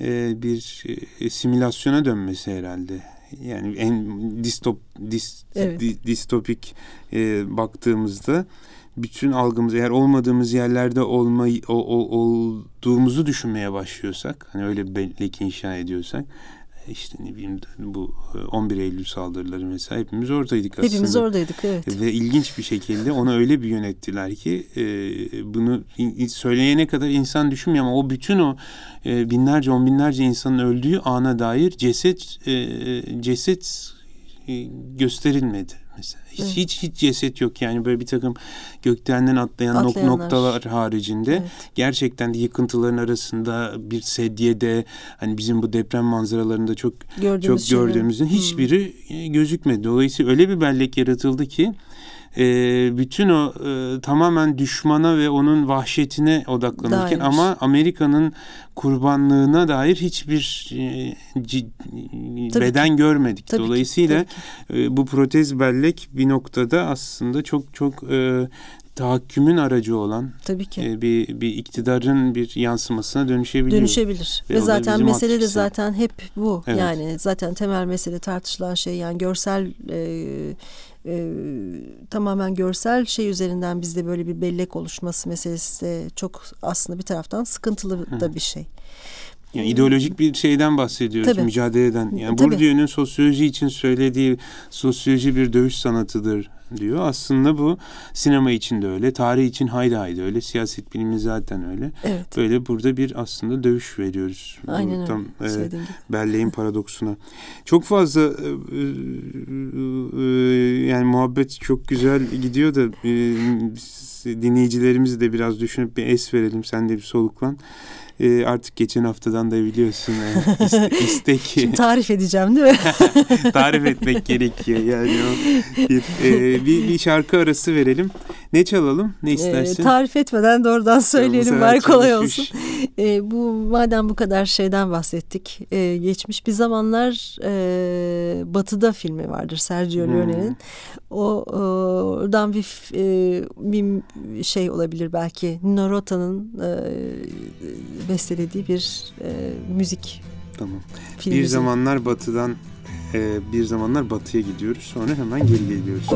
e, bir e, simülasyona dönmesi herhalde. Yani en distop dis, evet. di, distopik e, baktığımızda bütün algımız eğer olmadığımız yerlerde olmayı o, o, olduğumuzu düşünmeye başlıyorsak hani öyle bir bellek inşa ediyorsak işte ne bileyim bu 11 e, Eylül saldırıları mesela hepimiz oradaydık aslında. Hepimiz oradaydık evet. Ve ilginç bir şekilde onu öyle bir yönettiler ki e, bunu söyleyene kadar insan düşünmüyor ama o bütün o e, binlerce on binlerce insanın öldüğü ana dair ceset e, ceset e, gösterilmedi mesela. Hiç, evet. hiç hiç ceset yok yani böyle bir takım gökdelenden atlayan nok noktalar haricinde evet. gerçekten de yıkıntıların arasında bir sedyede hani bizim bu deprem manzaralarında çok Gördüğümüz çok gördüğümüzün şey hiçbiri hmm. gözükmedi. Dolayısıyla öyle bir bellek yaratıldı ki e, bütün o e, tamamen düşmana ve onun vahşetine odaklanırken Dair. ama Amerika'nın kurbanlığına dair hiçbir e, cid, beden ki. görmedik. Tabii Dolayısıyla ki, e, bu protez bellek bir noktada aslında çok çok e, tahakkümün aracı olan tabii ki e, bir bir iktidarın bir yansımasına dönüşebilir. Dönüşebilir. Ve, Ve zaten mesele de zaten hep bu. Evet. Yani zaten temel mesele tartışılan şey yani görsel e, e, tamamen görsel şey üzerinden bizde böyle bir bellek oluşması meselesi de çok aslında bir taraftan sıkıntılı da bir şey. Yani ideolojik bir şeyden bahsediyoruz, Tabii. mücadeleden. Yani. Bourdieu'nun sosyoloji için söylediği sosyoloji bir dövüş sanatıdır diyor. Aslında bu sinema için de öyle, tarih için haydi haydi öyle, siyaset bilimi zaten öyle. Evet. Böyle burada bir aslında dövüş veriyoruz. Aynen öyle. Tam e, belleğin paradoksuna. Çok fazla e, e, yani muhabbet çok güzel gidiyor da e, dinleyicilerimizi de biraz düşünüp bir es verelim. Sen de bir soluklan e, artık geçen haftadan da biliyorsun e, [LAUGHS] istek. Şimdi tarif edeceğim değil mi? [LAUGHS] tarif etmek gerekiyor yani o bir, e, bir, bir şarkı arası verelim. Ne çalalım? Ne istersin? E, tarif etmeden doğrudan söyleyelim bari kolay olsun. E, bu madem bu kadar şeyden bahsettik. E, geçmiş bir zamanlar e, Batı'da filmi vardır Sergio hmm. Leone'nin. O oradan bir e, bir şey olabilir belki. Nino Rota'nın e, bestelediği bir e, müzik. Tamam. Film bir zamanlar Batı'dan e, bir zamanlar Batı'ya gidiyoruz. Sonra hemen geri geliyoruz.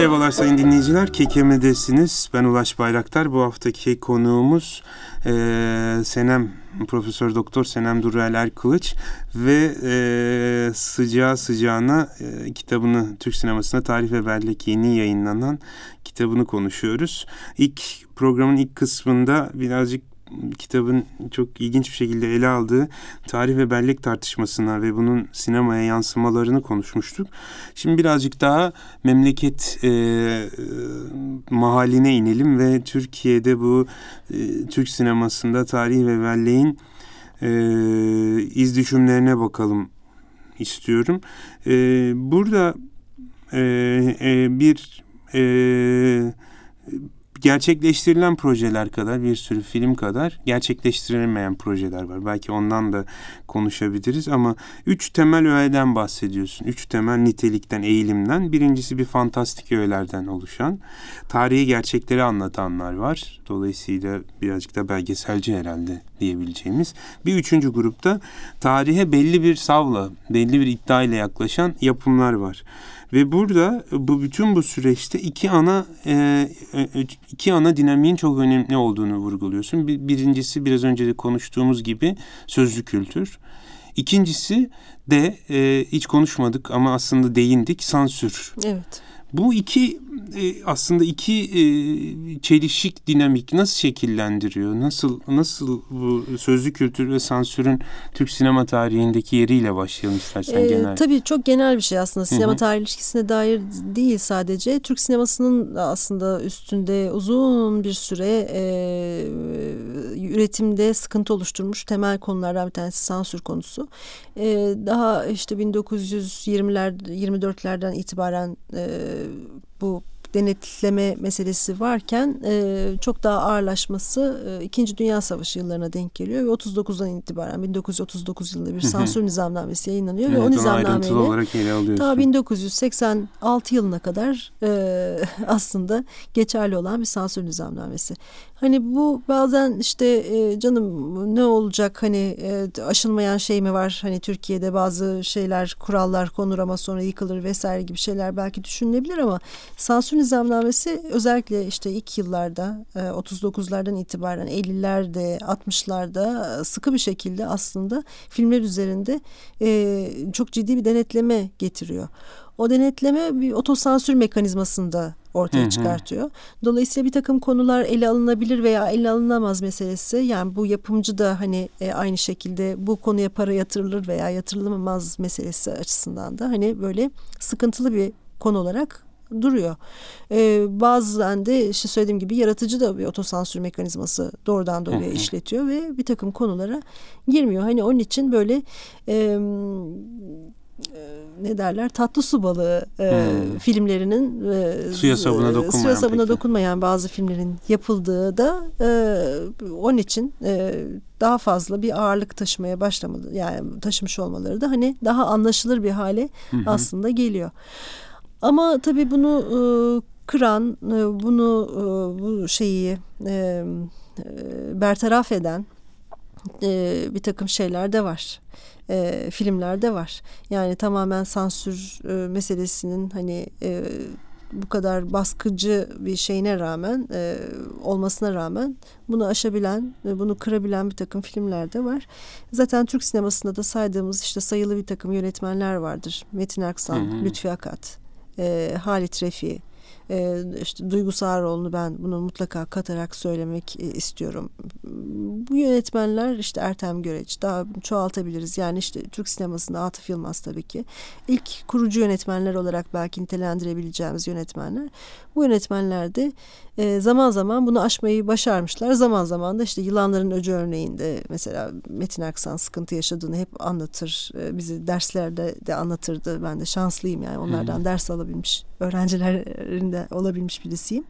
Merhabalar sayın dinleyiciler. Kekeme'desiniz. Ben Ulaş Bayraktar. Bu haftaki konuğumuz e, Senem, Profesör Doktor Senem Durrel Erkılıç ve e, sıcağı sıcağına e, kitabını Türk sinemasında Tarih ve Bellek yeni yayınlanan kitabını konuşuyoruz. İlk programın ilk kısmında birazcık kitabın çok ilginç bir şekilde ele aldığı tarih ve bellek tartışmasına ve bunun sinemaya yansımalarını konuşmuştuk. Şimdi birazcık daha memleket e, mahaline inelim ve Türkiye'de bu e, Türk sinemasında tarih ve belleğin e, iz düşümlerine bakalım istiyorum. E, burada e, e, bir e, gerçekleştirilen projeler kadar bir sürü film kadar gerçekleştirilmeyen projeler var. Belki ondan da konuşabiliriz ama üç temel öğeden bahsediyorsun. Üç temel nitelikten, eğilimden. Birincisi bir fantastik öğelerden oluşan. Tarihi gerçekleri anlatanlar var. Dolayısıyla birazcık da belgeselci herhalde diyebileceğimiz. Bir üçüncü grupta tarihe belli bir savla, belli bir iddia ile yaklaşan yapımlar var. Ve burada bu bütün bu süreçte iki ana e, e, iki ana dinamiğin çok önemli olduğunu vurguluyorsun. Birincisi biraz önce de konuştuğumuz gibi sözlü kültür. İkincisi de e, hiç konuşmadık ama aslında değindik sansür. Evet. Bu iki e, aslında iki e, çelişik dinamik nasıl şekillendiriyor? Nasıl nasıl bu sözlü kültür ve sansürün Türk sinema tarihindeki yeriyle başlayalım istersen ee, genel. Tabii çok genel bir şey aslında. Sinema tarih ilişkisine dair değil sadece. Türk sinemasının aslında üstünde uzun bir süre e, üretimde sıkıntı oluşturmuş temel konulardan bir tanesi sansür konusu. E, daha işte 1920'ler 24'lerden itibaren e, bu denetleme meselesi varken e, çok daha ağırlaşması e, İkinci Dünya Savaşı yıllarına denk geliyor ve 39'dan itibaren 1939 yılında bir sansür nizamnamesi yayınlanıyor evet, ve o nizamnameyle olarak ele ta 1986 yılına kadar e, [LAUGHS] aslında geçerli olan bir sansür nizamnamesi. Hani bu bazen işte e, canım ne olacak hani e, aşılmayan şey mi var? Hani Türkiye'de bazı şeyler kurallar konur ama sonra yıkılır vesaire gibi şeyler belki düşünülebilir ama sansür nizamnamesi özellikle işte ilk yıllarda e, 39'lardan itibaren 50'lerde 60'larda sıkı bir şekilde aslında filmler üzerinde e, çok ciddi bir denetleme getiriyor. O denetleme bir otosansür mekanizmasında ortaya hı hı. çıkartıyor. Dolayısıyla bir takım konular ele alınabilir veya ele alınamaz meselesi. Yani bu yapımcı da hani e, aynı şekilde bu konuya para yatırılır veya yatırılamaz meselesi açısından da hani böyle sıkıntılı bir konu olarak duruyor. Ee, bazen de işte söylediğim gibi yaratıcı da bir otosansür mekanizması doğrudan doğruya işletiyor ve bir takım konulara girmiyor. Hani onun için böyle e, ne derler tatlı su balığı e, hmm. filmlerinin e, suya sabuna dokunmayan, suya sabuna dokunmayan bazı filmlerin yapıldığı da e, onun için e, daha fazla bir ağırlık taşımaya başlamalı yani taşımış olmaları da hani daha anlaşılır bir hale hı aslında geliyor. Ama tabii bunu e, kıran, e, bunu e, bu şeyi e, e, bertaraf eden e, bir takım şeyler de var. E, filmlerde var. Yani tamamen sansür e, meselesinin hani e, bu kadar baskıcı bir şeyine rağmen e, olmasına rağmen bunu aşabilen, e, bunu kırabilen bir takım filmler de var. Zaten Türk sinemasında da saydığımız işte sayılı bir takım yönetmenler vardır. Metin Aksan, hı hı. Lütfi Akat, e, Halit Refi, e, işte Duygu Sağaroğlu'nu ben bunu mutlaka katarak söylemek e, istiyorum. Bu yönetmenler işte Ertem Göreç daha çoğaltabiliriz. Yani işte Türk sinemasında Atıf Yılmaz tabii ki. ilk kurucu yönetmenler olarak belki nitelendirebileceğimiz yönetmenler. Bu yönetmenler de e, zaman zaman bunu aşmayı başarmışlar. Zaman zaman da işte Yılanların Öcü örneğinde mesela Metin Aksan sıkıntı yaşadığını hep anlatır. E, bizi derslerde de anlatırdı. Ben de şanslıyım yani onlardan hmm. ders alabilmiş öğrencilerinde olabilmiş birisiyim.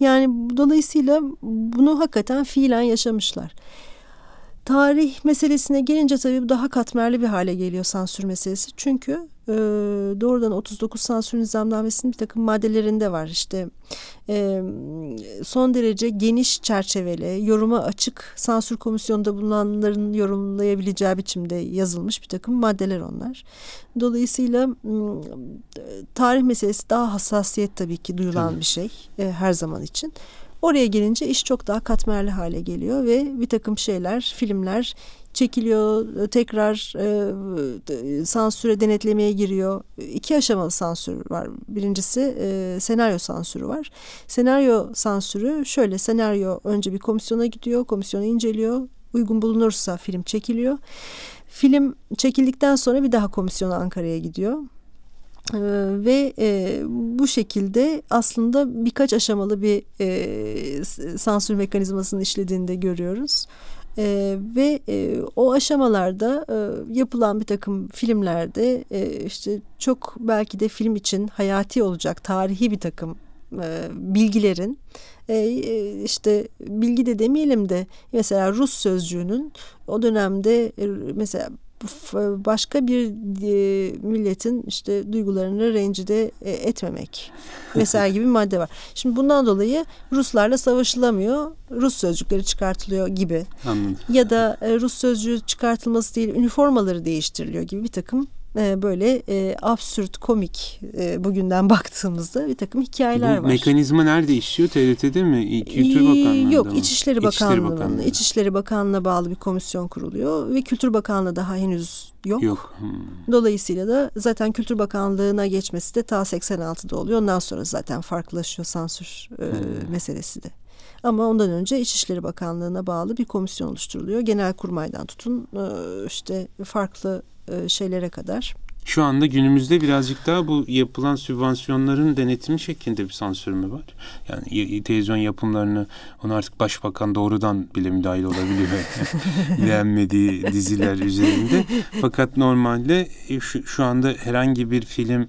Yani dolayısıyla bunu hakikaten fiilen yaşamışlar. Tarih meselesine gelince tabii bu daha katmerli bir hale geliyor sansür meselesi. Çünkü e, doğrudan 39 sansür nizamnamesinin bir takım maddelerinde var. İşte e, son derece geniş çerçeveli, yoruma açık sansür komisyonunda bulunanların yorumlayabileceği biçimde yazılmış bir takım maddeler onlar. Dolayısıyla tarih meselesi daha hassasiyet tabii ki duyulan tabii. bir şey e, her zaman için. Oraya gelince iş çok daha katmerli hale geliyor ve bir takım şeyler, filmler çekiliyor, tekrar e, sansüre denetlemeye giriyor. İki aşamalı sansür var. Birincisi e, senaryo sansürü var. Senaryo sansürü şöyle, senaryo önce bir komisyona gidiyor, komisyonu inceliyor. Uygun bulunursa film çekiliyor. Film çekildikten sonra bir daha komisyona Ankara'ya gidiyor. Ee, ve e, bu şekilde aslında birkaç aşamalı bir e, sansür mekanizmasının işlediğini de görüyoruz. E, ve e, o aşamalarda e, yapılan bir takım filmlerde e, işte çok belki de film için hayati olacak tarihi bir takım e, bilgilerin e, e işte bilgi de demeyelim de mesela Rus sözcüğünün o dönemde e, mesela başka bir e, milletin işte duygularını rencide e, etmemek [LAUGHS] mesela gibi bir madde var. Şimdi bundan dolayı Ruslarla savaşılamıyor. Rus sözcükleri çıkartılıyor gibi. Anladım. Ya da e, Rus sözcüğü çıkartılması değil üniformaları değiştiriliyor gibi bir takım e, böyle e, absürt, komik e, bugünden baktığımızda bir takım hikayeler Bu var. mekanizma nerede işliyor? TRT'de mi? Kültür Bakanlığı'nda Yok, mı? İçişleri Bakanlığı'nın. Bakanlığı. İçişleri Bakanlığı'na bağlı bir komisyon kuruluyor ve Kültür Bakanlığı daha henüz yok. Yok. Hmm. Dolayısıyla da zaten Kültür Bakanlığı'na geçmesi de ta 86'da oluyor. Ondan sonra zaten farklılaşıyor sansür e, hmm. meselesi de. Ama ondan önce İçişleri Bakanlığı'na bağlı bir komisyon oluşturuluyor. Genel kurmaydan tutun e, işte farklı e, şeylere kadar. Şu anda günümüzde birazcık daha bu yapılan sübvansiyonların denetimi şeklinde bir sansür mü var? Yani televizyon yapımlarını onu artık başbakan doğrudan bile müdahil olabiliyor. [LAUGHS] Beğenmediği diziler üzerinde. Fakat normalde e, şu, şu anda herhangi bir film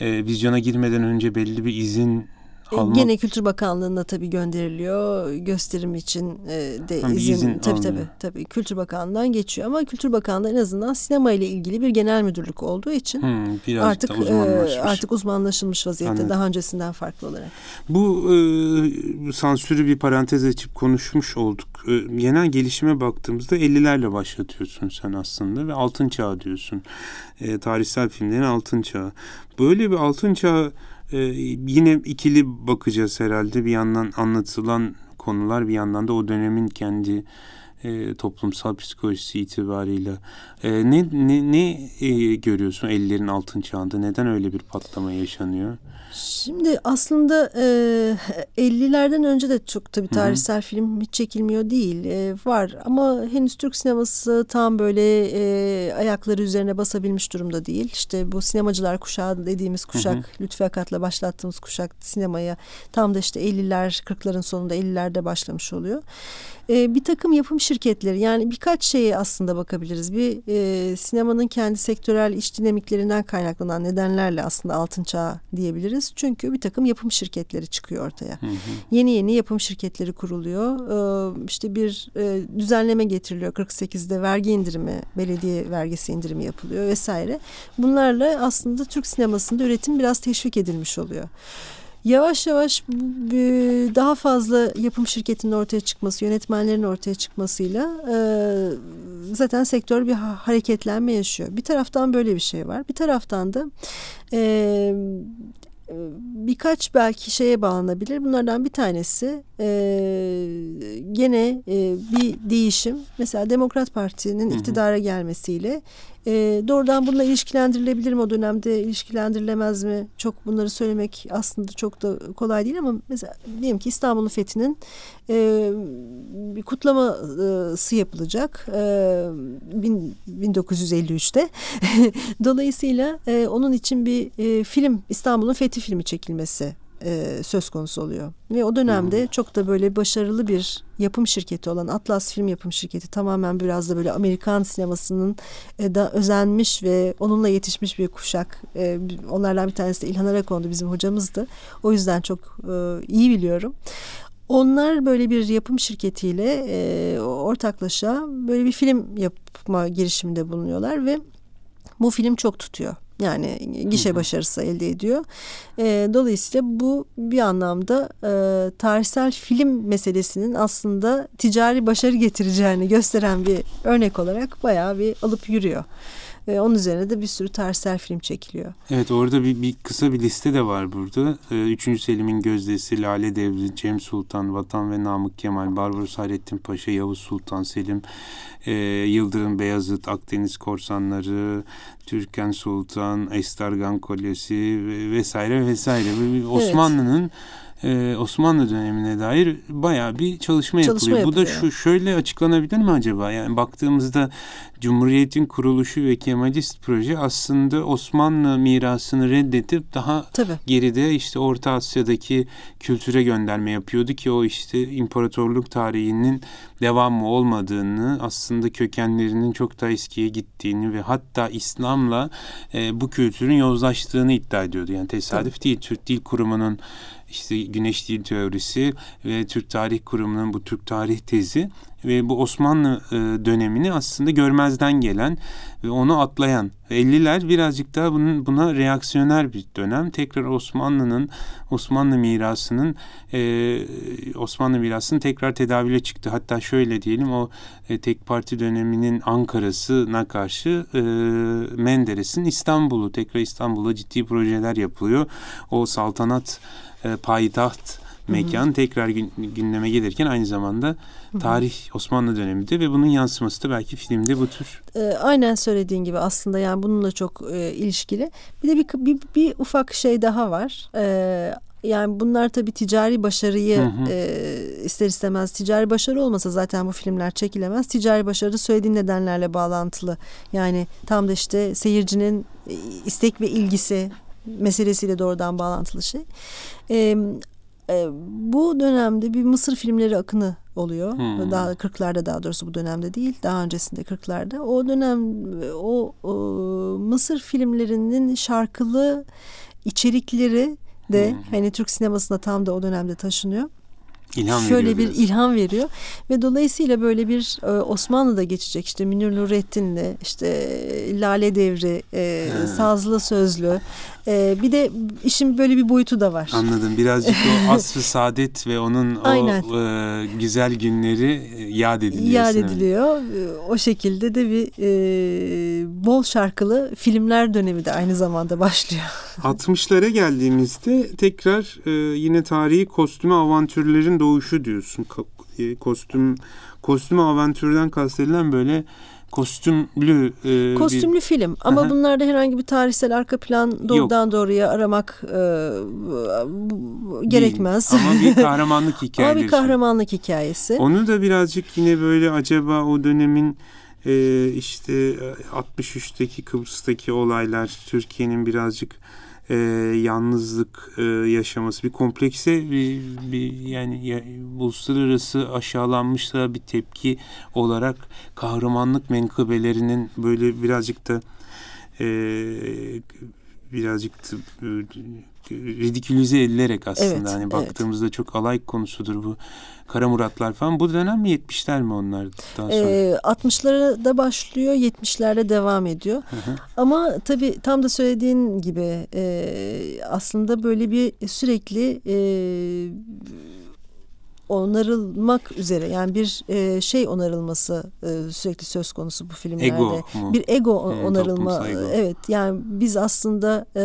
e, vizyona girmeden önce belli bir izin e, almak... Gene Kültür Bakanlığı'na tabii gönderiliyor. Gösterim için e, de Tabii izin, izin tabii tabii tabii Kültür Bakanlığı'ndan geçiyor ama Kültür Bakanlığı en azından sinema ile ilgili bir genel müdürlük olduğu için hmm, biraz artık uzmanlaşmış. E, artık uzmanlaşılmış vaziyette Anladım. daha öncesinden farklı olarak. Bu e, sansürü bir parantez açıp konuşmuş olduk. E, genel gelişime baktığımızda 50'lerle başlatıyorsun sen aslında ve altın çağ diyorsun. E, tarihsel filmlerin altın çağı. Böyle bir altın çağı ee, yine ikili bakacağız herhalde. Bir yandan anlatılan konular bir yandan da o dönemin kendi e, toplumsal psikolojisi itibarıyla. E, ne ne, ne e, görüyorsun ellerin altın çağında? Neden öyle bir patlama yaşanıyor? Şimdi aslında e, 50'lerden önce de çok tabii tarihsel Hı-hı. film hiç çekilmiyor değil. E, var ama henüz Türk sineması tam böyle e, ayakları üzerine basabilmiş durumda değil. İşte bu sinemacılar kuşağı dediğimiz kuşak, Hı-hı. Lütfi Akat'la başlattığımız kuşak sinemaya tam da işte 50'ler, 40'ların sonunda 50'lerde başlamış oluyor e, bir takım yapım şirketleri yani birkaç şeye aslında bakabiliriz. Bir e, sinemanın kendi sektörel iş dinamiklerinden kaynaklanan nedenlerle aslında altın çağı diyebiliriz. Çünkü bir takım yapım şirketleri çıkıyor ortaya. Hı hı. Yeni yeni yapım şirketleri kuruluyor. E, işte bir e, düzenleme getiriliyor 48'de vergi indirimi, belediye vergisi indirimi yapılıyor vesaire. Bunlarla aslında Türk sinemasında üretim biraz teşvik edilmiş oluyor. Yavaş yavaş daha fazla yapım şirketinin ortaya çıkması, yönetmenlerin ortaya çıkmasıyla e, zaten sektör bir hareketlenme yaşıyor. Bir taraftan böyle bir şey var. Bir taraftan da e, birkaç belki şeye bağlanabilir. Bunlardan bir tanesi e, gene e, bir değişim. Mesela Demokrat Parti'nin iktidara gelmesiyle e, doğrudan bununla ilişkilendirilebilir mi o dönemde ilişkilendirilemez mi? Çok bunları söylemek aslında çok da kolay değil ama mesela diyelim ki İstanbul'un fethinin e, bir kutlaması yapılacak e, bin, 1953'te. [LAUGHS] Dolayısıyla e, onun için bir e, film İstanbul'un fethi filmi çekilmesi e, söz konusu oluyor. Ve o dönemde hmm. çok da böyle başarılı bir yapım şirketi olan Atlas Film Yapım Şirketi tamamen biraz da böyle Amerikan sinemasının e, da özenmiş ve onunla yetişmiş bir kuşak. E, onlardan bir tanesi de İlhan Arakondu bizim hocamızdı. O yüzden çok e, iyi biliyorum. onlar böyle bir yapım şirketiyle e, ortaklaşa böyle bir film yapma girişiminde bulunuyorlar ve bu film çok tutuyor. Yani gişe başarısı elde ediyor. E, dolayısıyla bu bir anlamda e, tarihsel film meselesinin aslında ticari başarı getireceğini gösteren bir örnek olarak bayağı bir alıp yürüyor. E, onun üzerine de bir sürü tarihsel film çekiliyor. Evet orada bir, bir kısa bir liste de var burada. Ee, Üçüncü Selim'in Gözdesi, Lale Devri, Cem Sultan, Vatan ve Namık Kemal, Barbaros Hayrettin Paşa, Yavuz Sultan Selim, e, Yıldırım Beyazıt, Akdeniz Korsanları, Türkan Sultan, Estargan Kolyesi vesaire vesaire. Osmanlı'nın evet e, Osmanlı dönemine dair baya bir çalışma, çalışma yapılıyor. yapılıyor. Bu da şu şöyle açıklanabilir mi acaba? Yani baktığımızda Cumhuriyet'in kuruluşu ve Kemalist proje aslında Osmanlı mirasını reddedip daha Tabii. geride işte Orta Asya'daki kültüre gönderme yapıyordu ki o işte imparatorluk tarihinin devamı olmadığını aslında kökenlerinin çok da eskiye gittiğini ve hatta İslam'la e, bu kültürün yozlaştığını iddia ediyordu. Yani tesadüf Tabii. değil. Türk Dil Kurumu'nun işte Güneş Dil Teorisi ve Türk Tarih Kurumu'nun bu Türk Tarih tezi ve bu Osmanlı e, dönemini aslında görmezden gelen ve onu atlayan 50'ler birazcık daha bunun buna reaksiyoner bir dönem. Tekrar Osmanlı'nın Osmanlı mirasının e, Osmanlı mirasının tekrar tedavüle çıktı. Hatta şöyle diyelim o e, tek parti döneminin Ankara'sına karşı Menderes'in İstanbul'u tekrar İstanbul'a ciddi projeler yapılıyor. O saltanat e, payitaht mekan Hı-hı. tekrar gün, gündeme gelirken aynı zamanda tarih Hı-hı. Osmanlı döneminde ve bunun yansıması da belki filmde bu tür. E, aynen söylediğin gibi aslında yani bununla çok e, ilişkili. Bir de bir, bir, bir ufak şey daha var. E, yani bunlar tabii ticari başarıyı hı hı. E, ister istemez ticari başarı olmasa zaten bu filmler çekilemez. Ticari başarı söylediğin nedenlerle bağlantılı. Yani tam da işte seyircinin e, istek ve ilgisi meselesiyle doğrudan bağlantılı şey. E, e, bu dönemde bir Mısır filmleri akını oluyor. Hmm. Daha 40'larda daha doğrusu bu dönemde değil. Daha öncesinde 40'larda. O dönem o, o Mısır filmlerinin şarkılı içerikleri de hmm. hani Türk sinemasına tam da o dönemde taşınıyor. İlham şöyle bir ilham veriyor ve dolayısıyla böyle bir e, Osmanlı'da geçecek işte Münir Nurettin'le işte Lale Devri, e, sazlı sözlü e, bir de işin böyle bir boyutu da var. Anladım birazcık o [LAUGHS] asr saadet ve onun o e, güzel günleri e, yad ediliyor. Yad ediliyor. E, o şekilde de bir e, bol şarkılı filmler dönemi de aynı zamanda başlıyor. [LAUGHS] 60'lara geldiğimizde tekrar e, yine tarihi kostüme avantürlerin doğuşu diyorsun. E, kostüm kostüm avantürden kastedilen böyle kostümlü e, kostümlü bir... film ama Aha. bunlarda herhangi bir tarihsel arka plan doğrudan Yok. doğruya aramak e, gerekmez. Değil. Ama bir [LAUGHS] kahramanlık hikayesi. ama bir kahramanlık hikayesi. Onu da birazcık yine böyle acaba o dönemin e, işte 63'teki Kıbrıs'taki olaylar Türkiye'nin birazcık e, yalnızlık e, yaşaması bir komplekse bir, bir yani ya, uluslararası aşağılanmışsa bir tepki olarak kahramanlık menkıbelerinin böyle birazcık da e, birazcık da, e, ridikülize edilerek aslında evet, hani baktığımızda evet. çok alay konusudur bu Kara Muratlar falan. Bu dönem mi 70'ler mi onlar daha sonra? Ee, 60'lara da başlıyor 70'lerde devam ediyor. Hı hı. Ama tabii tam da söylediğin gibi e, aslında böyle bir sürekli e, onarılmak üzere yani bir e, şey onarılması e, sürekli söz konusu bu filmlerde. Ego mu? Bir ego hmm, onarılma. Ego. Evet yani biz aslında e,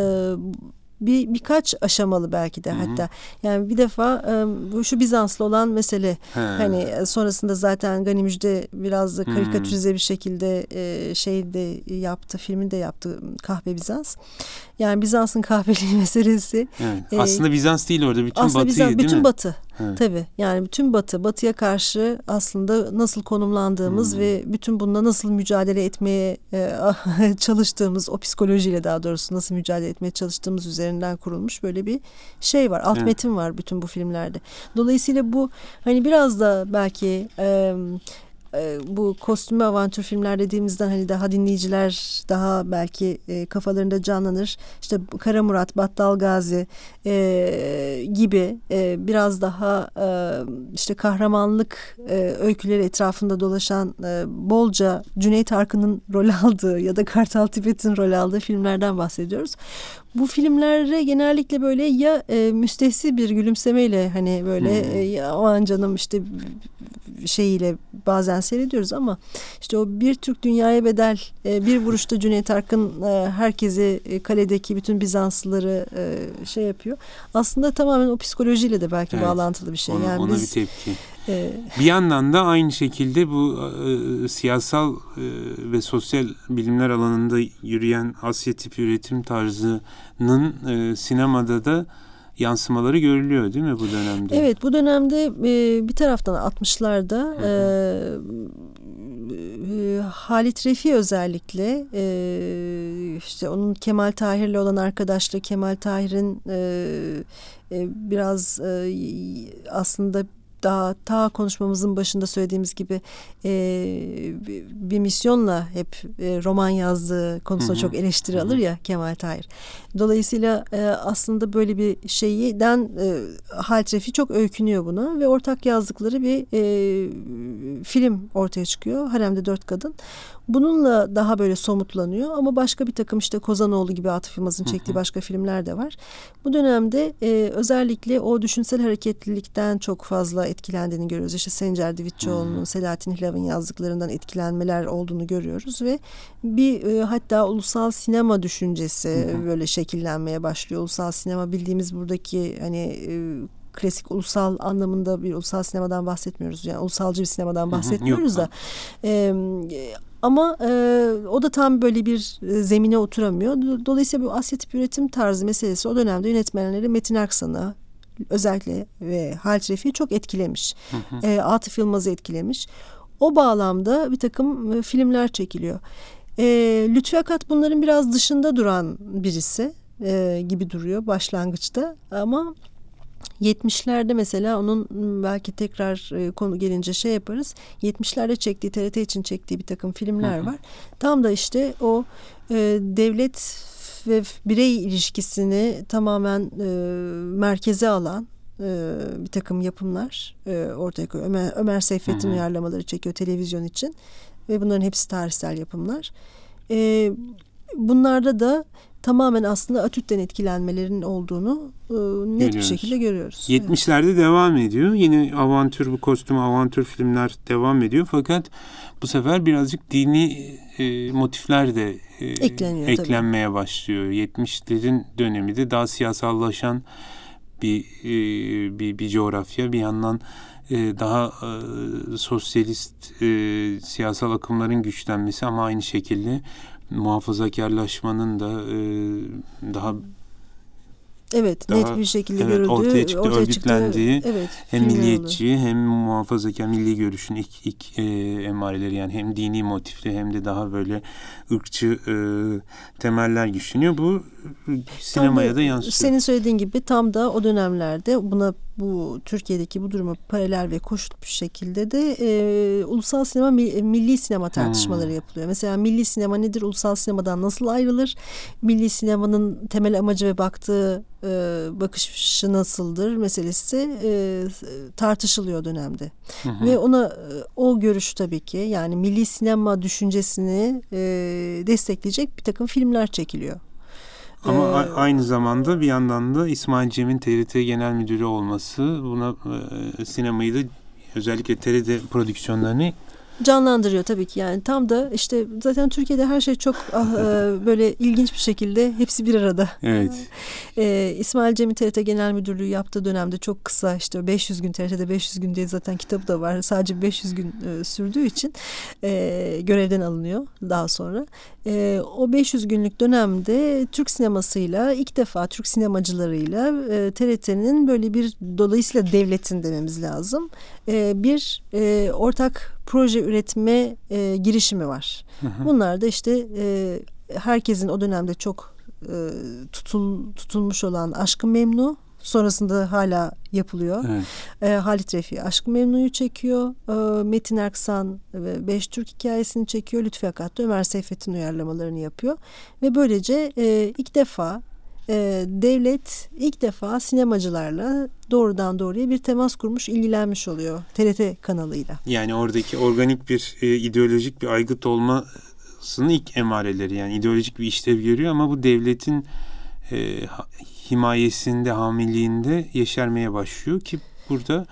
bir birkaç aşamalı belki de Hı-hı. hatta yani bir defa bu şu Bizanslı olan mesele He. hani sonrasında zaten Gani Müjde biraz da karikatürize bir şekilde şey de yaptı filmi de yaptı Kahve Bizans yani Bizans'ın kahveliği [LAUGHS] meselesi. Evet. Aslında Bizans değil orada bütün aslında Batı Bizans, değil bütün mi? Batı. Evet. Tabii yani bütün Batı, Batı'ya karşı aslında nasıl konumlandığımız hmm. ve bütün bununla nasıl mücadele etmeye e, [LAUGHS] çalıştığımız, o psikolojiyle daha doğrusu nasıl mücadele etmeye çalıştığımız üzerinden kurulmuş böyle bir şey var. Alt evet. metin var bütün bu filmlerde. Dolayısıyla bu hani biraz da belki... E, e, bu kostümü avantür filmler dediğimizden hani daha dinleyiciler daha belki e, kafalarında canlanır. İşte Kara Murat, Battal Gazi e, gibi e, biraz daha e, işte kahramanlık e, öyküleri etrafında dolaşan e, bolca Cüneyt Arkın'ın rol aldığı ya da Kartal Tibet'in rol aldığı filmlerden bahsediyoruz. Bu filmlerde genellikle böyle ya e, müstehsi bir gülümsemeyle hani böyle hmm. e, ya aman canım işte şeyiyle bazen seyrediyoruz ama işte o bir Türk dünyaya bedel e, bir vuruşta Cüneyt Arkın e, herkesi e, kaledeki bütün Bizanslıları e, şey yapıyor. Aslında tamamen o psikolojiyle de belki evet. bağlantılı bir şey. Ona, yani ona biz, bir tepki. E, bir yandan da aynı şekilde bu e, siyasal e, ve sosyal bilimler alanında yürüyen Asya tip üretim tarzının e, sinemada da yansımaları görülüyor değil mi bu dönemde? Evet bu dönemde e, bir taraftan 60'larda e, e, Halit Refi özellikle e, işte onun Kemal Tahir'le olan arkadaşlığı Kemal Tahir'in e, e, biraz e, aslında daha ta konuşmamızın başında söylediğimiz gibi e, bir misyonla hep e, roman yazdığı konusunda hı hı. çok eleştiri hı hı. alır ya Kemal Tahir. Dolayısıyla e, aslında böyle bir şeyden e, Haltrefi çok öykünüyor buna ve ortak yazdıkları bir e, film ortaya çıkıyor. Haremde Dört Kadın. Bununla daha böyle somutlanıyor ama başka bir takım işte Kozanoğlu gibi Atıf Yılmaz'ın çektiği başka filmler de var. Bu dönemde e, özellikle o düşünsel hareketlilikten çok fazla etkilendiğini görüyoruz. İşte Sencer Divitçioğlu'nun, Selahattin Hilav'ın yazdıklarından etkilenmeler olduğunu görüyoruz ve bir e, hatta ulusal sinema düşüncesi böyle şekillenmeye başlıyor. Ulusal sinema bildiğimiz buradaki hani e, klasik ulusal anlamında bir ulusal sinemadan bahsetmiyoruz. Yani ulusalcı bir sinemadan bahsetmiyoruz da. E, ama e, o da tam böyle bir e, zemine oturamıyor. Dolayısıyla bu Asya tip üretim tarzı meselesi o dönemde yönetmenleri Metin Aksan'ı özellikle ve Halit Refik'i çok etkilemiş. E, Atıf Yılmaz'ı etkilemiş. O bağlamda bir takım e, filmler çekiliyor. E, Lütfü Akat bunların biraz dışında duran birisi e, gibi duruyor başlangıçta ama 70'lerde mesela onun belki tekrar e, konu gelince şey yaparız. 70'lerde çektiği TRT için çektiği bir takım filmler var. Tam da işte o e, devlet ve birey ilişkisini tamamen e, merkeze alan e, bir takım yapımlar e, ortaya koyuyor. Ömer, Ömer Seyfettin uyarlamaları çekiyor televizyon için ve bunların hepsi tarihsel yapımlar. E, bunlarda da tamamen aslında Atüt'ten etkilenmelerin olduğunu e, net Görüyoruz. bir şekilde görüyoruz. 70'lerde evet. devam ediyor. Yine avantür bu kostüm avantür filmler devam ediyor. Fakat bu sefer birazcık dini e, motifler de e, Ekleniyor, eklenmeye tabii. başlıyor. 70'lerin dönemi de daha siyasallaşan bir e, bir, bir coğrafya. Bir yandan e, daha e, sosyalist e, siyasal akımların güçlenmesi ama aynı şekilde muhafazakarlaşmanın da e, daha Evet daha, net bir şekilde evet, görüldü. Ortaya çıktı, ortaya örgütlendiği çıktı, evet, hem milliyetçi oldu. hem muhafazakar milli görüşün ilk, ilk e, emareleri yani hem dini motifli hem de daha böyle ırkçı e, temeller güçleniyor. Bu sinemaya tam da yansıyor. Senin söylediğin gibi tam da o dönemlerde buna bu Türkiye'deki bu duruma paralel ve koşut bir şekilde de e, ulusal sinema milli sinema tartışmaları hmm. yapılıyor. Mesela milli sinema nedir? Ulusal sinemadan nasıl ayrılır? Milli sinemanın temel amacı ve baktığı e, bakışı nasıldır meselesi e, tartışılıyor dönemde. Hı Ve ona e, o görüş tabii ki yani milli sinema düşüncesini e, destekleyecek bir takım filmler çekiliyor. Ama ee, aynı zamanda bir yandan da İsmail Cem'in TRT Genel Müdürü olması buna e, sinemayı da özellikle TRT prodüksiyonlarını canlandırıyor tabii ki yani tam da işte zaten Türkiye'de her şey çok ah, e, böyle ilginç bir şekilde hepsi bir arada. Evet. [LAUGHS] E, İsmail Cemil TRT Genel Müdürlüğü yaptığı dönemde çok kısa işte 500 gün TRT'de 500 gün diye zaten kitabı da var. Sadece 500 gün e, sürdüğü için e, görevden alınıyor daha sonra. E, o 500 günlük dönemde Türk sinemasıyla ilk defa Türk sinemacılarıyla e, TRT'nin böyle bir dolayısıyla devletin dememiz lazım. E, bir e, ortak proje üretme e, girişimi var. Hı hı. Bunlar da işte e, herkesin o dönemde çok e, tutul, tutulmuş olan Aşkı Memnu Sonrasında hala yapılıyor. Evet. E, Halit Refi Aşk Memnu'yu çekiyor. E, Metin Erksan ve Beş Türk hikayesini çekiyor. Lütfi Akat'ta Ömer Seyfettin uyarlamalarını yapıyor. Ve böylece e, ilk defa e, devlet ilk defa sinemacılarla doğrudan doğruya bir temas kurmuş, ilgilenmiş oluyor TRT kanalıyla. Yani oradaki organik bir e, ideolojik bir aygıt olmasının ilk emareleri yani ideolojik bir işlev görüyor ama bu devletin e, himayesinde, hamiliğinde yeşermeye başlıyor ki burada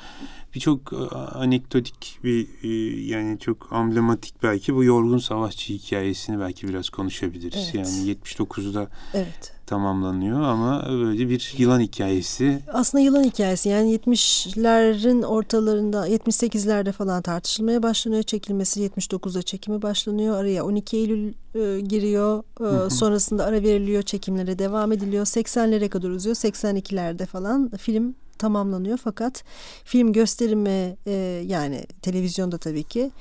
birçok e, anekdotik bir e, yani çok amblematik belki bu yorgun savaşçı hikayesini belki biraz konuşabiliriz. Evet. Yani 79'da evet. Tamamlanıyor ama böyle bir yılan hikayesi. Aslında yılan hikayesi yani 70'lerin ortalarında 78'lerde falan tartışılmaya başlanıyor. Çekilmesi 79'da çekimi başlanıyor. Araya 12 Eylül e, giriyor. E, sonrasında ara veriliyor. Çekimlere devam ediliyor. 80'lere kadar uzuyor. 82'lerde falan film tamamlanıyor fakat film gösterimi e, yani televizyonda tabii ki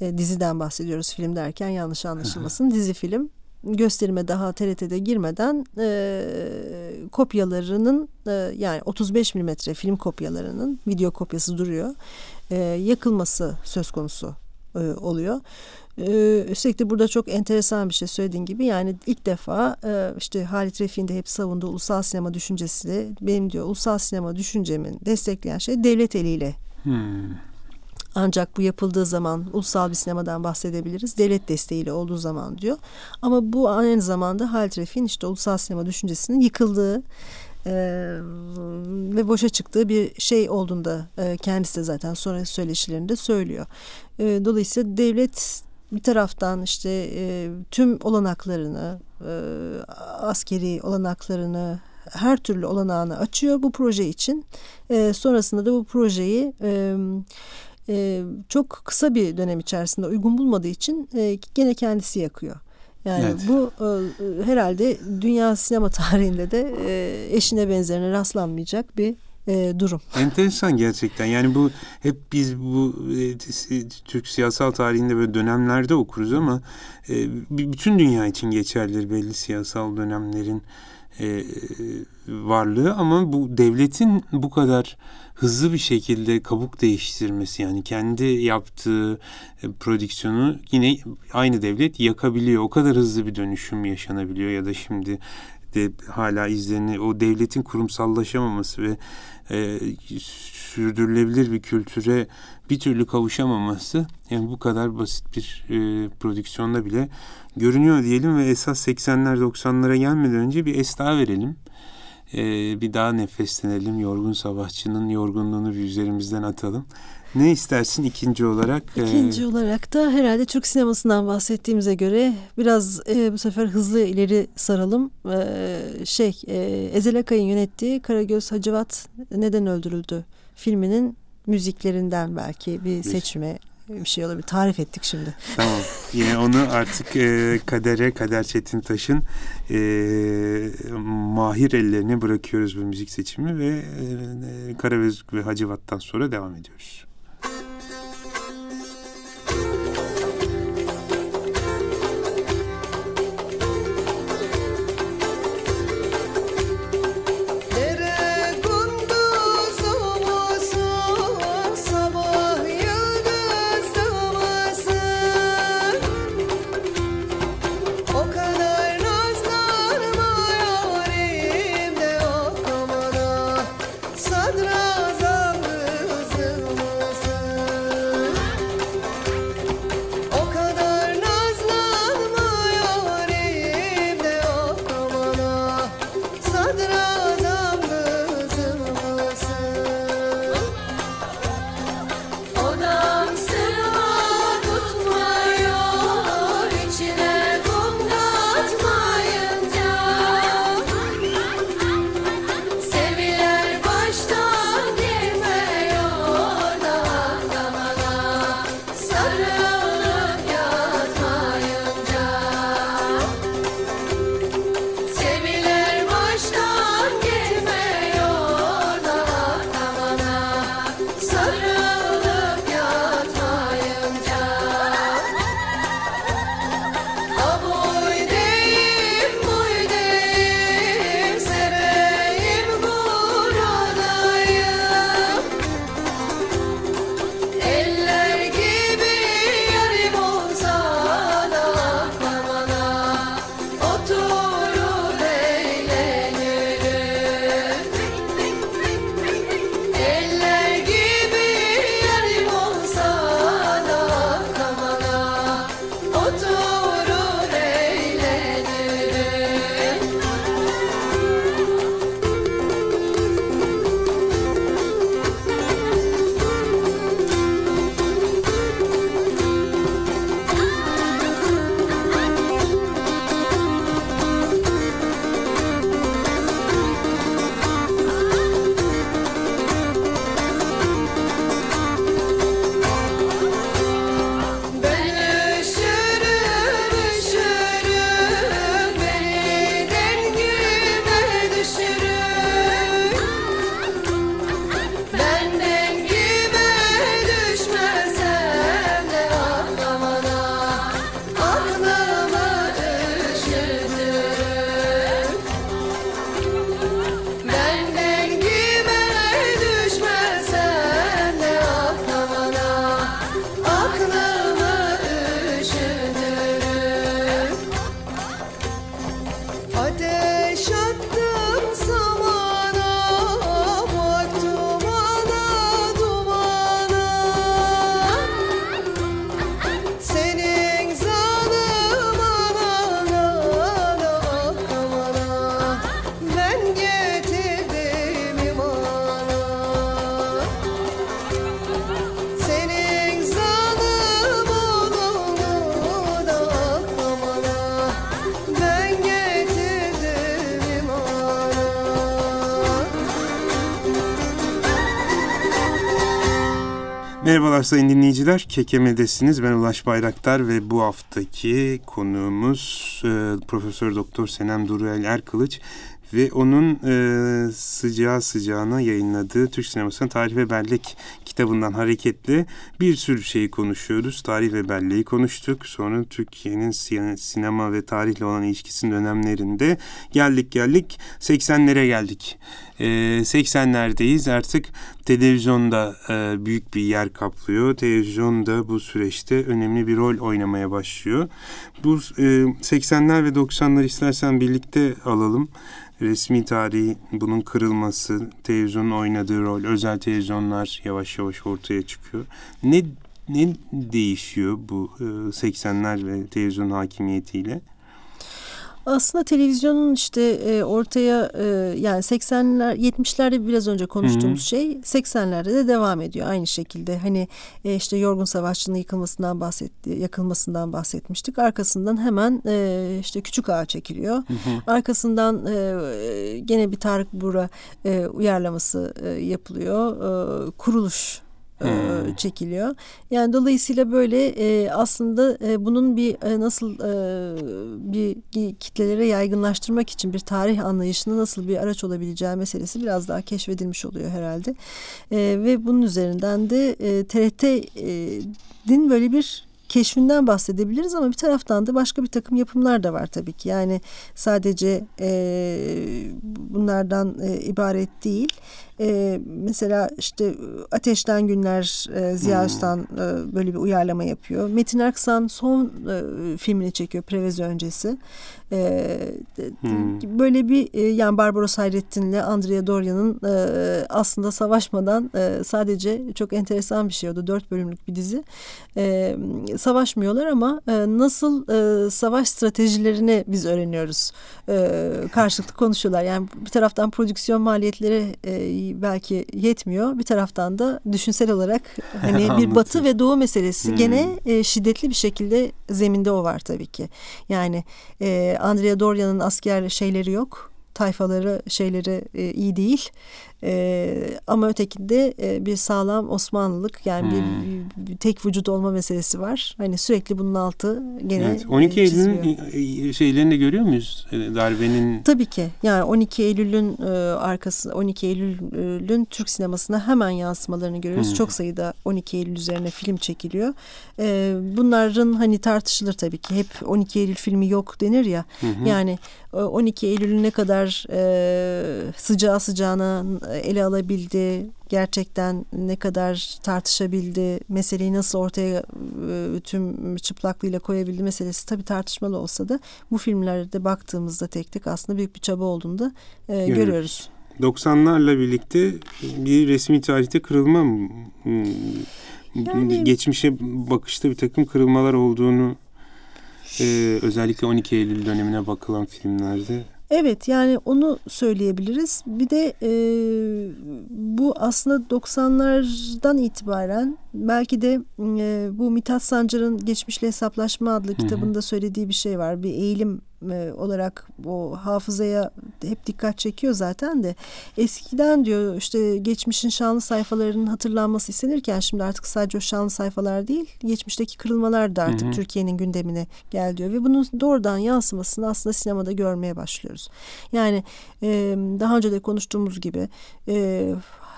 e, diziden bahsediyoruz film derken yanlış anlaşılmasın dizi film gösterime daha TRT'de girmeden e, kopyalarının e, yani 35 milimetre film kopyalarının video kopyası duruyor e, yakılması söz konusu e, oluyor. Ee, üstelik de burada çok enteresan bir şey söylediğin gibi yani ilk defa işte Halit Refik'in de hep savunduğu ulusal sinema düşüncesi benim diyor ulusal sinema düşüncemin destekleyen şey devlet eliyle. Hmm. Ancak bu yapıldığı zaman ulusal bir sinemadan bahsedebiliriz. Devlet desteğiyle olduğu zaman diyor. Ama bu aynı zamanda Halit Refik'in işte ulusal sinema düşüncesinin yıkıldığı ve boşa çıktığı bir şey olduğunda kendisi de zaten sonra söyleşilerinde söylüyor. Dolayısıyla devlet bir taraftan işte tüm olanaklarını, askeri olanaklarını, her türlü olanağını açıyor bu proje için. Sonrasında da bu projeyi e, çok kısa bir dönem içerisinde uygun bulmadığı için e, gene kendisi yakıyor. Yani evet. bu e, herhalde dünya sinema [LAUGHS] tarihinde de e, eşine benzerine rastlanmayacak bir e, durum. Enteresan gerçekten. Yani bu hep biz bu e, Türk siyasal tarihinde böyle dönemlerde okuruz ama e, bütün dünya için geçerlidir belli siyasal dönemlerin e, varlığı ama bu devletin bu kadar hızlı bir şekilde kabuk değiştirmesi yani kendi yaptığı e, prodüksiyonu yine aynı devlet yakabiliyor. O kadar hızlı bir dönüşüm yaşanabiliyor ya da şimdi de hala izleni o devletin kurumsallaşamaması ve e, sürdürülebilir bir kültüre bir türlü kavuşamaması yani bu kadar basit bir e, prodüksiyonda bile görünüyor diyelim ve esas 80'ler 90'lara gelmeden önce bir es daha verelim. E, bir daha nefeslenelim. Yorgun savaşçının yorgunluğunu bir üzerimizden atalım. Ne istersin ikinci olarak? İkinci ee... olarak da herhalde Türk sinemasından bahsettiğimize göre biraz e, bu sefer hızlı ileri saralım. E, şey, e, Ezel Akay'ın yönettiği Karagöz Hacivat Neden Öldürüldü filminin müziklerinden belki bir seçme bir şey olabilir. Tarif ettik şimdi. Tamam. Yine onu artık e, kadere, Kader Çetintaş'ın e, mahir ellerine bırakıyoruz bu müzik seçimi ve e, Karagöz ve Hacivat'tan sonra devam ediyoruz. Merhabalar sayın dinleyiciler. Kekeme'desiniz. Ben Ulaş Bayraktar ve bu haftaki konuğumuz e, Profesör Doktor Senem Durel Erkılıç ve onun e, sıcağı sıcağına yayınladığı Türk Sineması'nın Tarih ve Bellek kitabından hareketle bir sürü şeyi konuşuyoruz. Tarih ve belleği konuştuk. Sonra Türkiye'nin sinema ve tarihle olan ilişkisinin dönemlerinde geldik geldik 80'lere geldik. E, 80'lerdeyiz artık televizyonda e, büyük bir yer kaplıyor. Televizyon da bu süreçte önemli bir rol oynamaya başlıyor. Bu e, 80'ler ve 90'lar istersen birlikte alalım resmi tarihi bunun kırılması, televizyonun oynadığı rol, özel televizyonlar yavaş yavaş ortaya çıkıyor. Ne ne değişiyor bu 80'ler ve televizyon hakimiyetiyle? Aslında televizyonun işte e, ortaya e, yani 80'ler 70'lerde biraz önce konuştuğumuz Hı-hı. şey 80'lerde de devam ediyor aynı şekilde. Hani e, işte Yorgun Savaşçı'nın yıkılmasından bahsetti, yakılmasından bahsetmiştik. Arkasından hemen e, işte Küçük Ağa çekiliyor. Hı-hı. Arkasından e, gene bir Tarık Bura e, uyarlaması e, yapılıyor. E, kuruluş hmm. çekiliyor. Yani dolayısıyla böyle e, aslında e, bunun bir e, nasıl e, bir kitlelere yaygınlaştırmak için bir tarih anlayışını nasıl bir araç olabileceği meselesi biraz daha keşfedilmiş oluyor herhalde. E, ve bunun üzerinden de e, TRT'nin böyle bir keşfinden bahsedebiliriz ama bir taraftan da başka bir takım yapımlar da var tabii ki. Yani sadece e, bunlardan e, ibaret değil. E, mesela işte Ateşten Günler e, Ziya hmm. Öztan e, böyle bir uyarlama yapıyor. Metin Erksan son e, filmini çekiyor Prevez öncesi. E, hmm. Böyle bir e, yani Barbaros Hayrettin'le Andrea Doria'nın e, aslında savaşmadan e, sadece çok enteresan bir şey oldu. Dört bölümlük bir dizi. E, savaşmıyorlar ama e, nasıl e, savaş stratejilerini biz öğreniyoruz. E, karşılıklı konuşuyorlar. Yani bir taraftan prodüksiyon maliyetleri e, belki yetmiyor. Bir taraftan da düşünsel olarak [LAUGHS] hani bir batı ve doğu meselesi hmm. gene e, şiddetli bir şekilde zeminde o var tabii ki. Yani e, Andrea Doria'nın asker şeyleri yok tayfaları şeyleri e, iyi değil. E, ama ötekinde e, bir sağlam Osmanlılık yani hmm. bir, bir tek vücut olma meselesi var. Hani sürekli bunun altı gene evet, 12 e, Eylül'ün şeylerini de görüyor muyuz? E, darbenin Tabii ki. Yani 12 Eylül'ün e, arkası 12 Eylül'ün Türk sinemasına hemen yansımalarını görüyoruz. Hmm. Çok sayıda 12 Eylül üzerine film çekiliyor. E, bunların hani tartışılır tabii ki. Hep 12 Eylül filmi yok denir ya. Hı Yani 12 Eylül'ün ne kadar e, sıcağı sıcağına ele alabildi, gerçekten ne kadar tartışabildi, meseleyi nasıl ortaya e, tüm çıplaklığıyla koyabildi meselesi tabii tartışmalı olsa da bu filmlerde baktığımızda tek tek aslında büyük bir çaba olduğunu da e, görüyoruz. 90'larla birlikte bir resmi tarihte kırılma yani, geçmişe bakışta bir takım kırılmalar olduğunu e, özellikle 12 Eylül dönemine bakılan filmlerde Evet yani onu söyleyebiliriz. Bir de e, bu aslında 90'lardan itibaren belki de e, bu Mithat Sancar'ın Geçmişle Hesaplaşma adlı kitabında söylediği bir şey var. Bir eğilim e, olarak o hafızaya hep dikkat çekiyor zaten de eskiden diyor işte geçmişin şanlı sayfalarının hatırlanması istenirken şimdi artık sadece o şanlı sayfalar değil geçmişteki kırılmalar da artık Türkiye'nin gündemine gel diyor ve bunun doğrudan yansımasını aslında sinemada görmeye başlıyoruz. Yani e, daha önce de konuştuğumuz gibi e,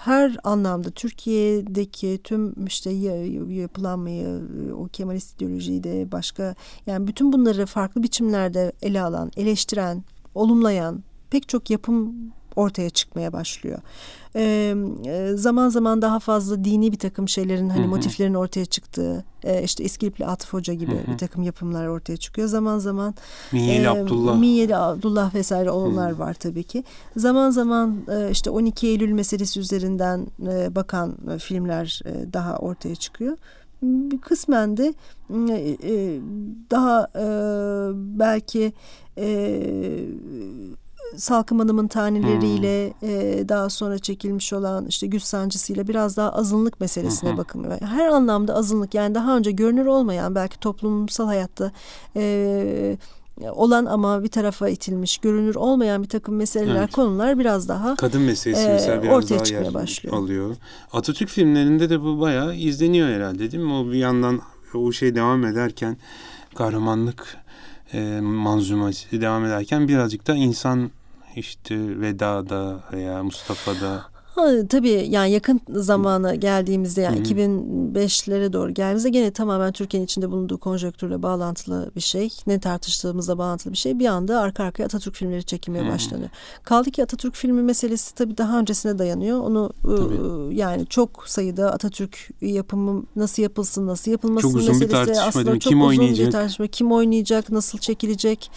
her anlamda Türkiye'deki tüm işte yapılanmayı, o Kemalist ideolojiyi de başka yani bütün bunları farklı biçimlerde ele alan, eleştiren, olumlayan pek çok yapım ortaya çıkmaya başlıyor. E, zaman zaman daha fazla dini bir takım şeylerin hani motiflerin ortaya çıktığı e, işte İskilipli Atıf Hoca gibi hı hı. bir takım yapımlar ortaya çıkıyor. Zaman zaman Minyeli e, Abdullah. Minyeli Abdullah vesaire onlar hı. var tabii ki. Zaman zaman e, işte 12 Eylül meselesi üzerinden e, bakan e, filmler e, daha ortaya çıkıyor bir kısmen de e, e, daha e, belki Salkım Hanım'ın taneleriyle hmm. daha sonra çekilmiş olan işte güç sancısıyla biraz daha azınlık meselesine hmm. bakılıyor. Her anlamda azınlık yani daha önce görünür olmayan belki toplumsal hayatta olan ama bir tarafa itilmiş, görünür olmayan bir takım meseleler, evet. konular biraz daha kadın meselesi e, mesela biraz ortaya daha çıkmaya başlıyor. alıyor. Atatürk filmlerinde de bu bayağı izleniyor herhalde değil mi? O bir yandan o şey devam ederken kahramanlık e, manzuması devam ederken birazcık da insan işte Veda'da veya Mustafa'da Ha, tabii yani yakın zamana geldiğimizde yani 2005'lere doğru geldiğimizde gene tamamen Türkiye'nin içinde bulunduğu konjonktürle bağlantılı bir şey. Ne tartıştığımızla bağlantılı bir şey. Bir anda arka arkaya Atatürk filmleri çekilmeye Hı. başlanıyor. Kaldı ki Atatürk filmi meselesi tabii daha öncesine dayanıyor. Onu tabii. yani çok sayıda Atatürk yapımı nasıl yapılsın, nasıl yapılmasın çok uzun meselesi bir aslında çok Kim uzun oynayacak? bir tartışma. Kim oynayacak, nasıl çekilecek,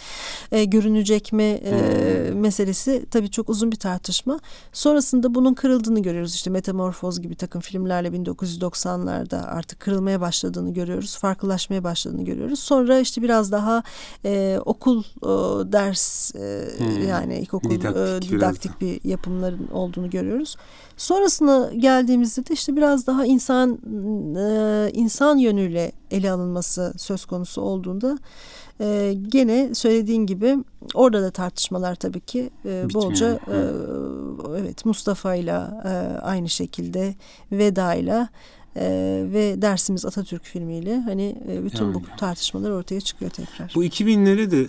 e, görünecek mi e, meselesi tabii çok uzun bir tartışma. Sonrasında bunun kırılması kırıldığını görüyoruz. İşte Metamorfoz gibi takım filmlerle 1990'larda artık kırılmaya başladığını görüyoruz. Farklılaşmaya başladığını görüyoruz. Sonra işte biraz daha e, okul e, ders e, hmm. yani ilkokul didaktik, e, didaktik bir yapımların olduğunu görüyoruz. Sonrasında geldiğimizde de işte biraz daha insan e, insan yönüyle ele alınması söz konusu olduğunda e, gene söylediğin gibi orada da tartışmalar tabii ki e, bolca e, evet Mustafa ile aynı şekilde Veda ile e, ve dersimiz Atatürk filmiyle hani e, bütün yani. bu tartışmalar ortaya çıkıyor tekrar. Bu 2000'leri de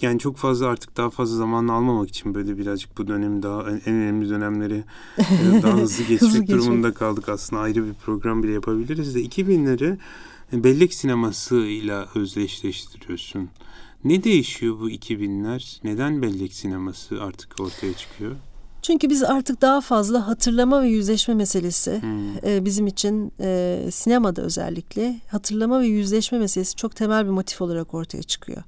yani çok fazla artık daha fazla zamanını almamak için böyle birazcık bu dönemi daha en önemli dönemleri e, daha hızlı [LAUGHS] geçmek hızlı durumunda kaldık aslında ayrı bir program bile yapabiliriz de 2000'leri bellek sinemasıyla özdeşleştiriyorsun. Ne değişiyor bu 2000'ler? Neden bellek sineması artık ortaya çıkıyor? Çünkü biz artık daha fazla hatırlama ve yüzleşme meselesi hmm. e, bizim için e, sinemada özellikle hatırlama ve yüzleşme meselesi çok temel bir motif olarak ortaya çıkıyor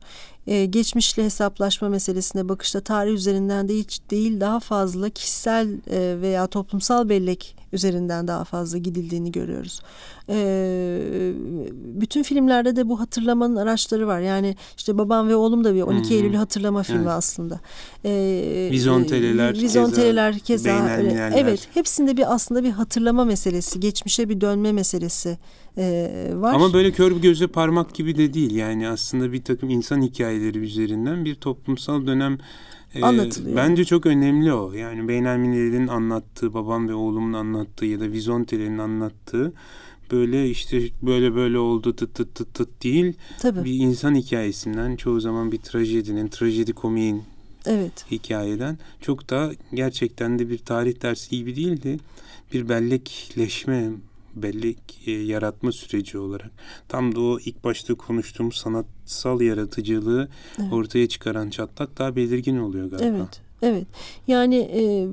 e, geçmişle hesaplaşma meselesine bakışta tarih üzerinden değil, değil daha fazla kişisel e, veya toplumsal bellek üzerinden daha fazla gidildiğini görüyoruz. E, bütün filmlerde de bu hatırlamanın araçları var. Yani işte babam ve oğlum da bir 12 hmm. Eylül hatırlama filmi evet. aslında. E, Vizonteleler, Vizonteleler keza, keza evet hepsinde bir aslında bir hatırlama meselesi, geçmişe bir dönme meselesi e, var. Ama böyle kör bir göze parmak gibi de değil. Yani aslında bir takım insan hikayeleri üzerinden bir toplumsal dönem e, anlatılıyor. Bence çok önemli o. Yani Beynelmilel'in anlattığı, babam ve oğlumun anlattığı ya da Vizontele'nin anlattığı böyle işte böyle böyle oldu tıt tıt tıt tıt değil. Tabii. Bir insan hikayesinden çoğu zaman bir trajedinin, trajedi komiğin evet. hikayeden çok da gerçekten de bir tarih dersi gibi değildi. Bir bellekleşme bellek yaratma süreci olarak tam da o ilk başta konuştuğum sanatsal yaratıcılığı evet. ortaya çıkaran çatlak daha belirgin oluyor galiba. Evet. Evet yani e,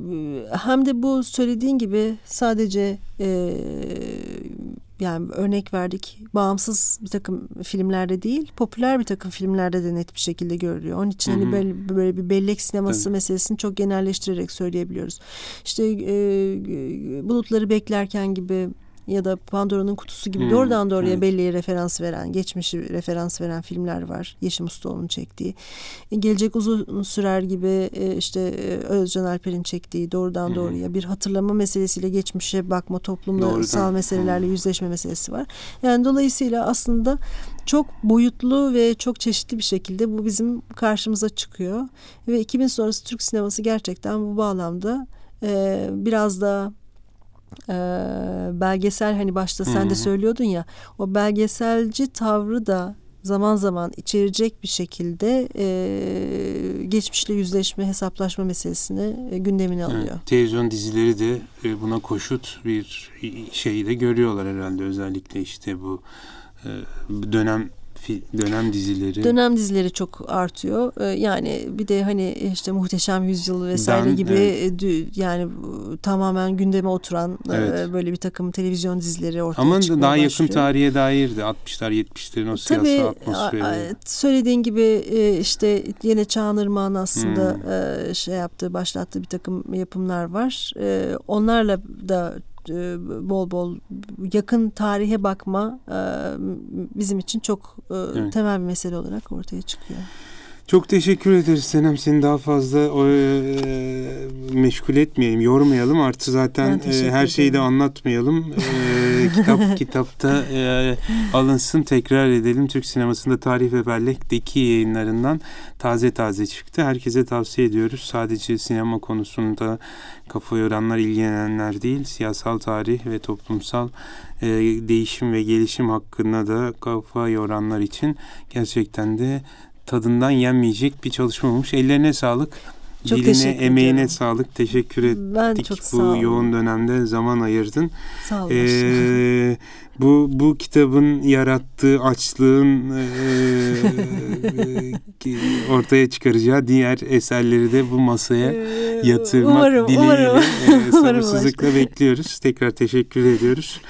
hem de bu söylediğin gibi sadece e, yani örnek verdik bağımsız bir takım filmlerde değil popüler bir takım filmlerde de net bir şekilde görülüyor. Onun için hani böyle, böyle bir bellek sineması evet. meselesini çok genelleştirerek söyleyebiliyoruz. İşte e, bulutları beklerken gibi ya da Pandora'nın kutusu gibi hmm, doğrudan doğruya evet. belleğe referans veren, geçmişi referans veren filmler var. Yeşim Ustaoğlu'nun çektiği. E, Gelecek Uzun Sürer gibi e, işte e, Özcan Alper'in çektiği doğrudan hmm. doğruya bir hatırlama meselesiyle geçmişe bakma, toplumsal meselelerle hmm. yüzleşme meselesi var. Yani dolayısıyla aslında çok boyutlu ve çok çeşitli bir şekilde bu bizim karşımıza çıkıyor. Ve 2000 sonrası Türk sineması gerçekten bu bağlamda biraz daha e, belgesel hani başta sen de söylüyordun ya o belgeselci tavrı da zaman zaman içerecek bir şekilde e, geçmişle yüzleşme, hesaplaşma meselesini e, gündemine alıyor. Evet, televizyon dizileri de e, buna koşut bir şeyi de görüyorlar herhalde özellikle işte bu e, dönem dönem dizileri. Dönem dizileri çok artıyor. Ee, yani bir de hani işte Muhteşem Yüzyıl vesaire Ben, gibi evet. e, yani tamamen gündeme oturan e, Evet. böyle bir takım televizyon dizileri ortaya Ama çıkmaya daha yakın başlıyor. tarihe dair de 60'lar 70'lerin o siyasal Tabii atmosferi. a- söylediğin gibi e, işte yine Çağınırmak'ın aslında Hmm. e, şey yaptığı başlattığı bir takım yapımlar var. E, Onlarla da e, bol bol yakın tarihe bakma e, bizim için çok e, Evet. temel bir mesele olarak ortaya çıkıyor. Çok teşekkür ederiz Senem. Seni daha fazla e, meşgul etmeyelim, yormayalım. Artı zaten e, her şeyi de ederim. anlatmayalım. E, kitap [LAUGHS] kitapta e, alınsın, tekrar edelim. Türk sinemasında Tarih ve Bellek'teki yayınlarından taze taze çıktı. Herkese tavsiye ediyoruz. Sadece sinema konusunda kafa yoranlar, ilgilenenler değil, siyasal tarih ve toplumsal e, değişim ve gelişim hakkında da kafa yoranlar için gerçekten de tadından yenmeyecek bir çalışma olmuş. Ellerine sağlık. Çok Diline, teşekkür emeğine ediyorum. sağlık. Teşekkür Ben ettik. çok sağ Bu olun. yoğun dönemde zaman ayırdın. Sağ olun. Ee, bu bu kitabın yarattığı açlığın e, e, [LAUGHS] ortaya çıkaracağı diğer eserleri de bu masaya Ee, yatırmak umarım, dileğiyle umarım. e, [LAUGHS] Umarım sabırsızlıkla bekliyoruz. Tekrar teşekkür ediyoruz.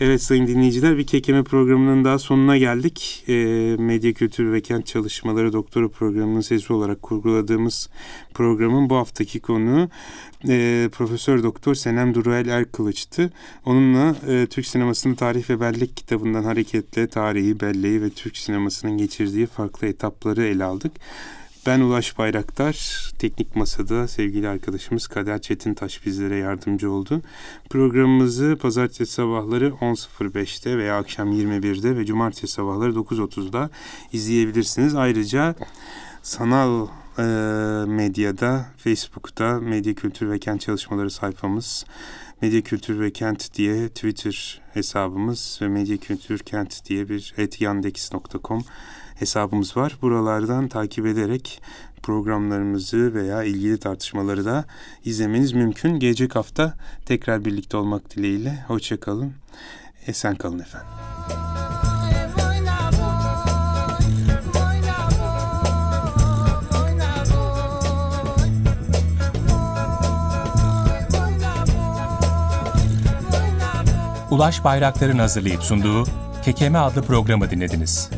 Evet sayın dinleyiciler bir kekeme programının daha sonuna geldik. E, Medya Kültür ve Kent Çalışmaları Doktora programının sesi olarak kurguladığımız programın bu haftaki konuğu e, Profesör Doktor Senem Duruel Erkılıç'tı. Onunla e, Türk sinemasının tarih ve bellek kitabından hareketle tarihi, belleği ve Türk sinemasının geçirdiği farklı etapları ele aldık. Ben Ulaş Bayraktar, teknik masada sevgili arkadaşımız Kader Çetintaş bizlere yardımcı oldu. Programımızı pazartesi sabahları 10.05'te veya akşam 21'de ve cumartesi sabahları 9.30'da izleyebilirsiniz. Ayrıca sanal e, medyada, Facebook'ta Medya Kültür ve Kent Çalışmaları sayfamız, Medya Kültür ve Kent diye Twitter hesabımız ve Medya Kültür Kent diye bir etyandex.com hesabımız var. Buralardan takip ederek programlarımızı veya ilgili tartışmaları da izlemeniz mümkün. Gelecek hafta tekrar birlikte olmak dileğiyle. Hoşçakalın. Esen kalın efendim. Ulaş Bayraktar'ın hazırlayıp sunduğu Kekeme adlı programı dinlediniz.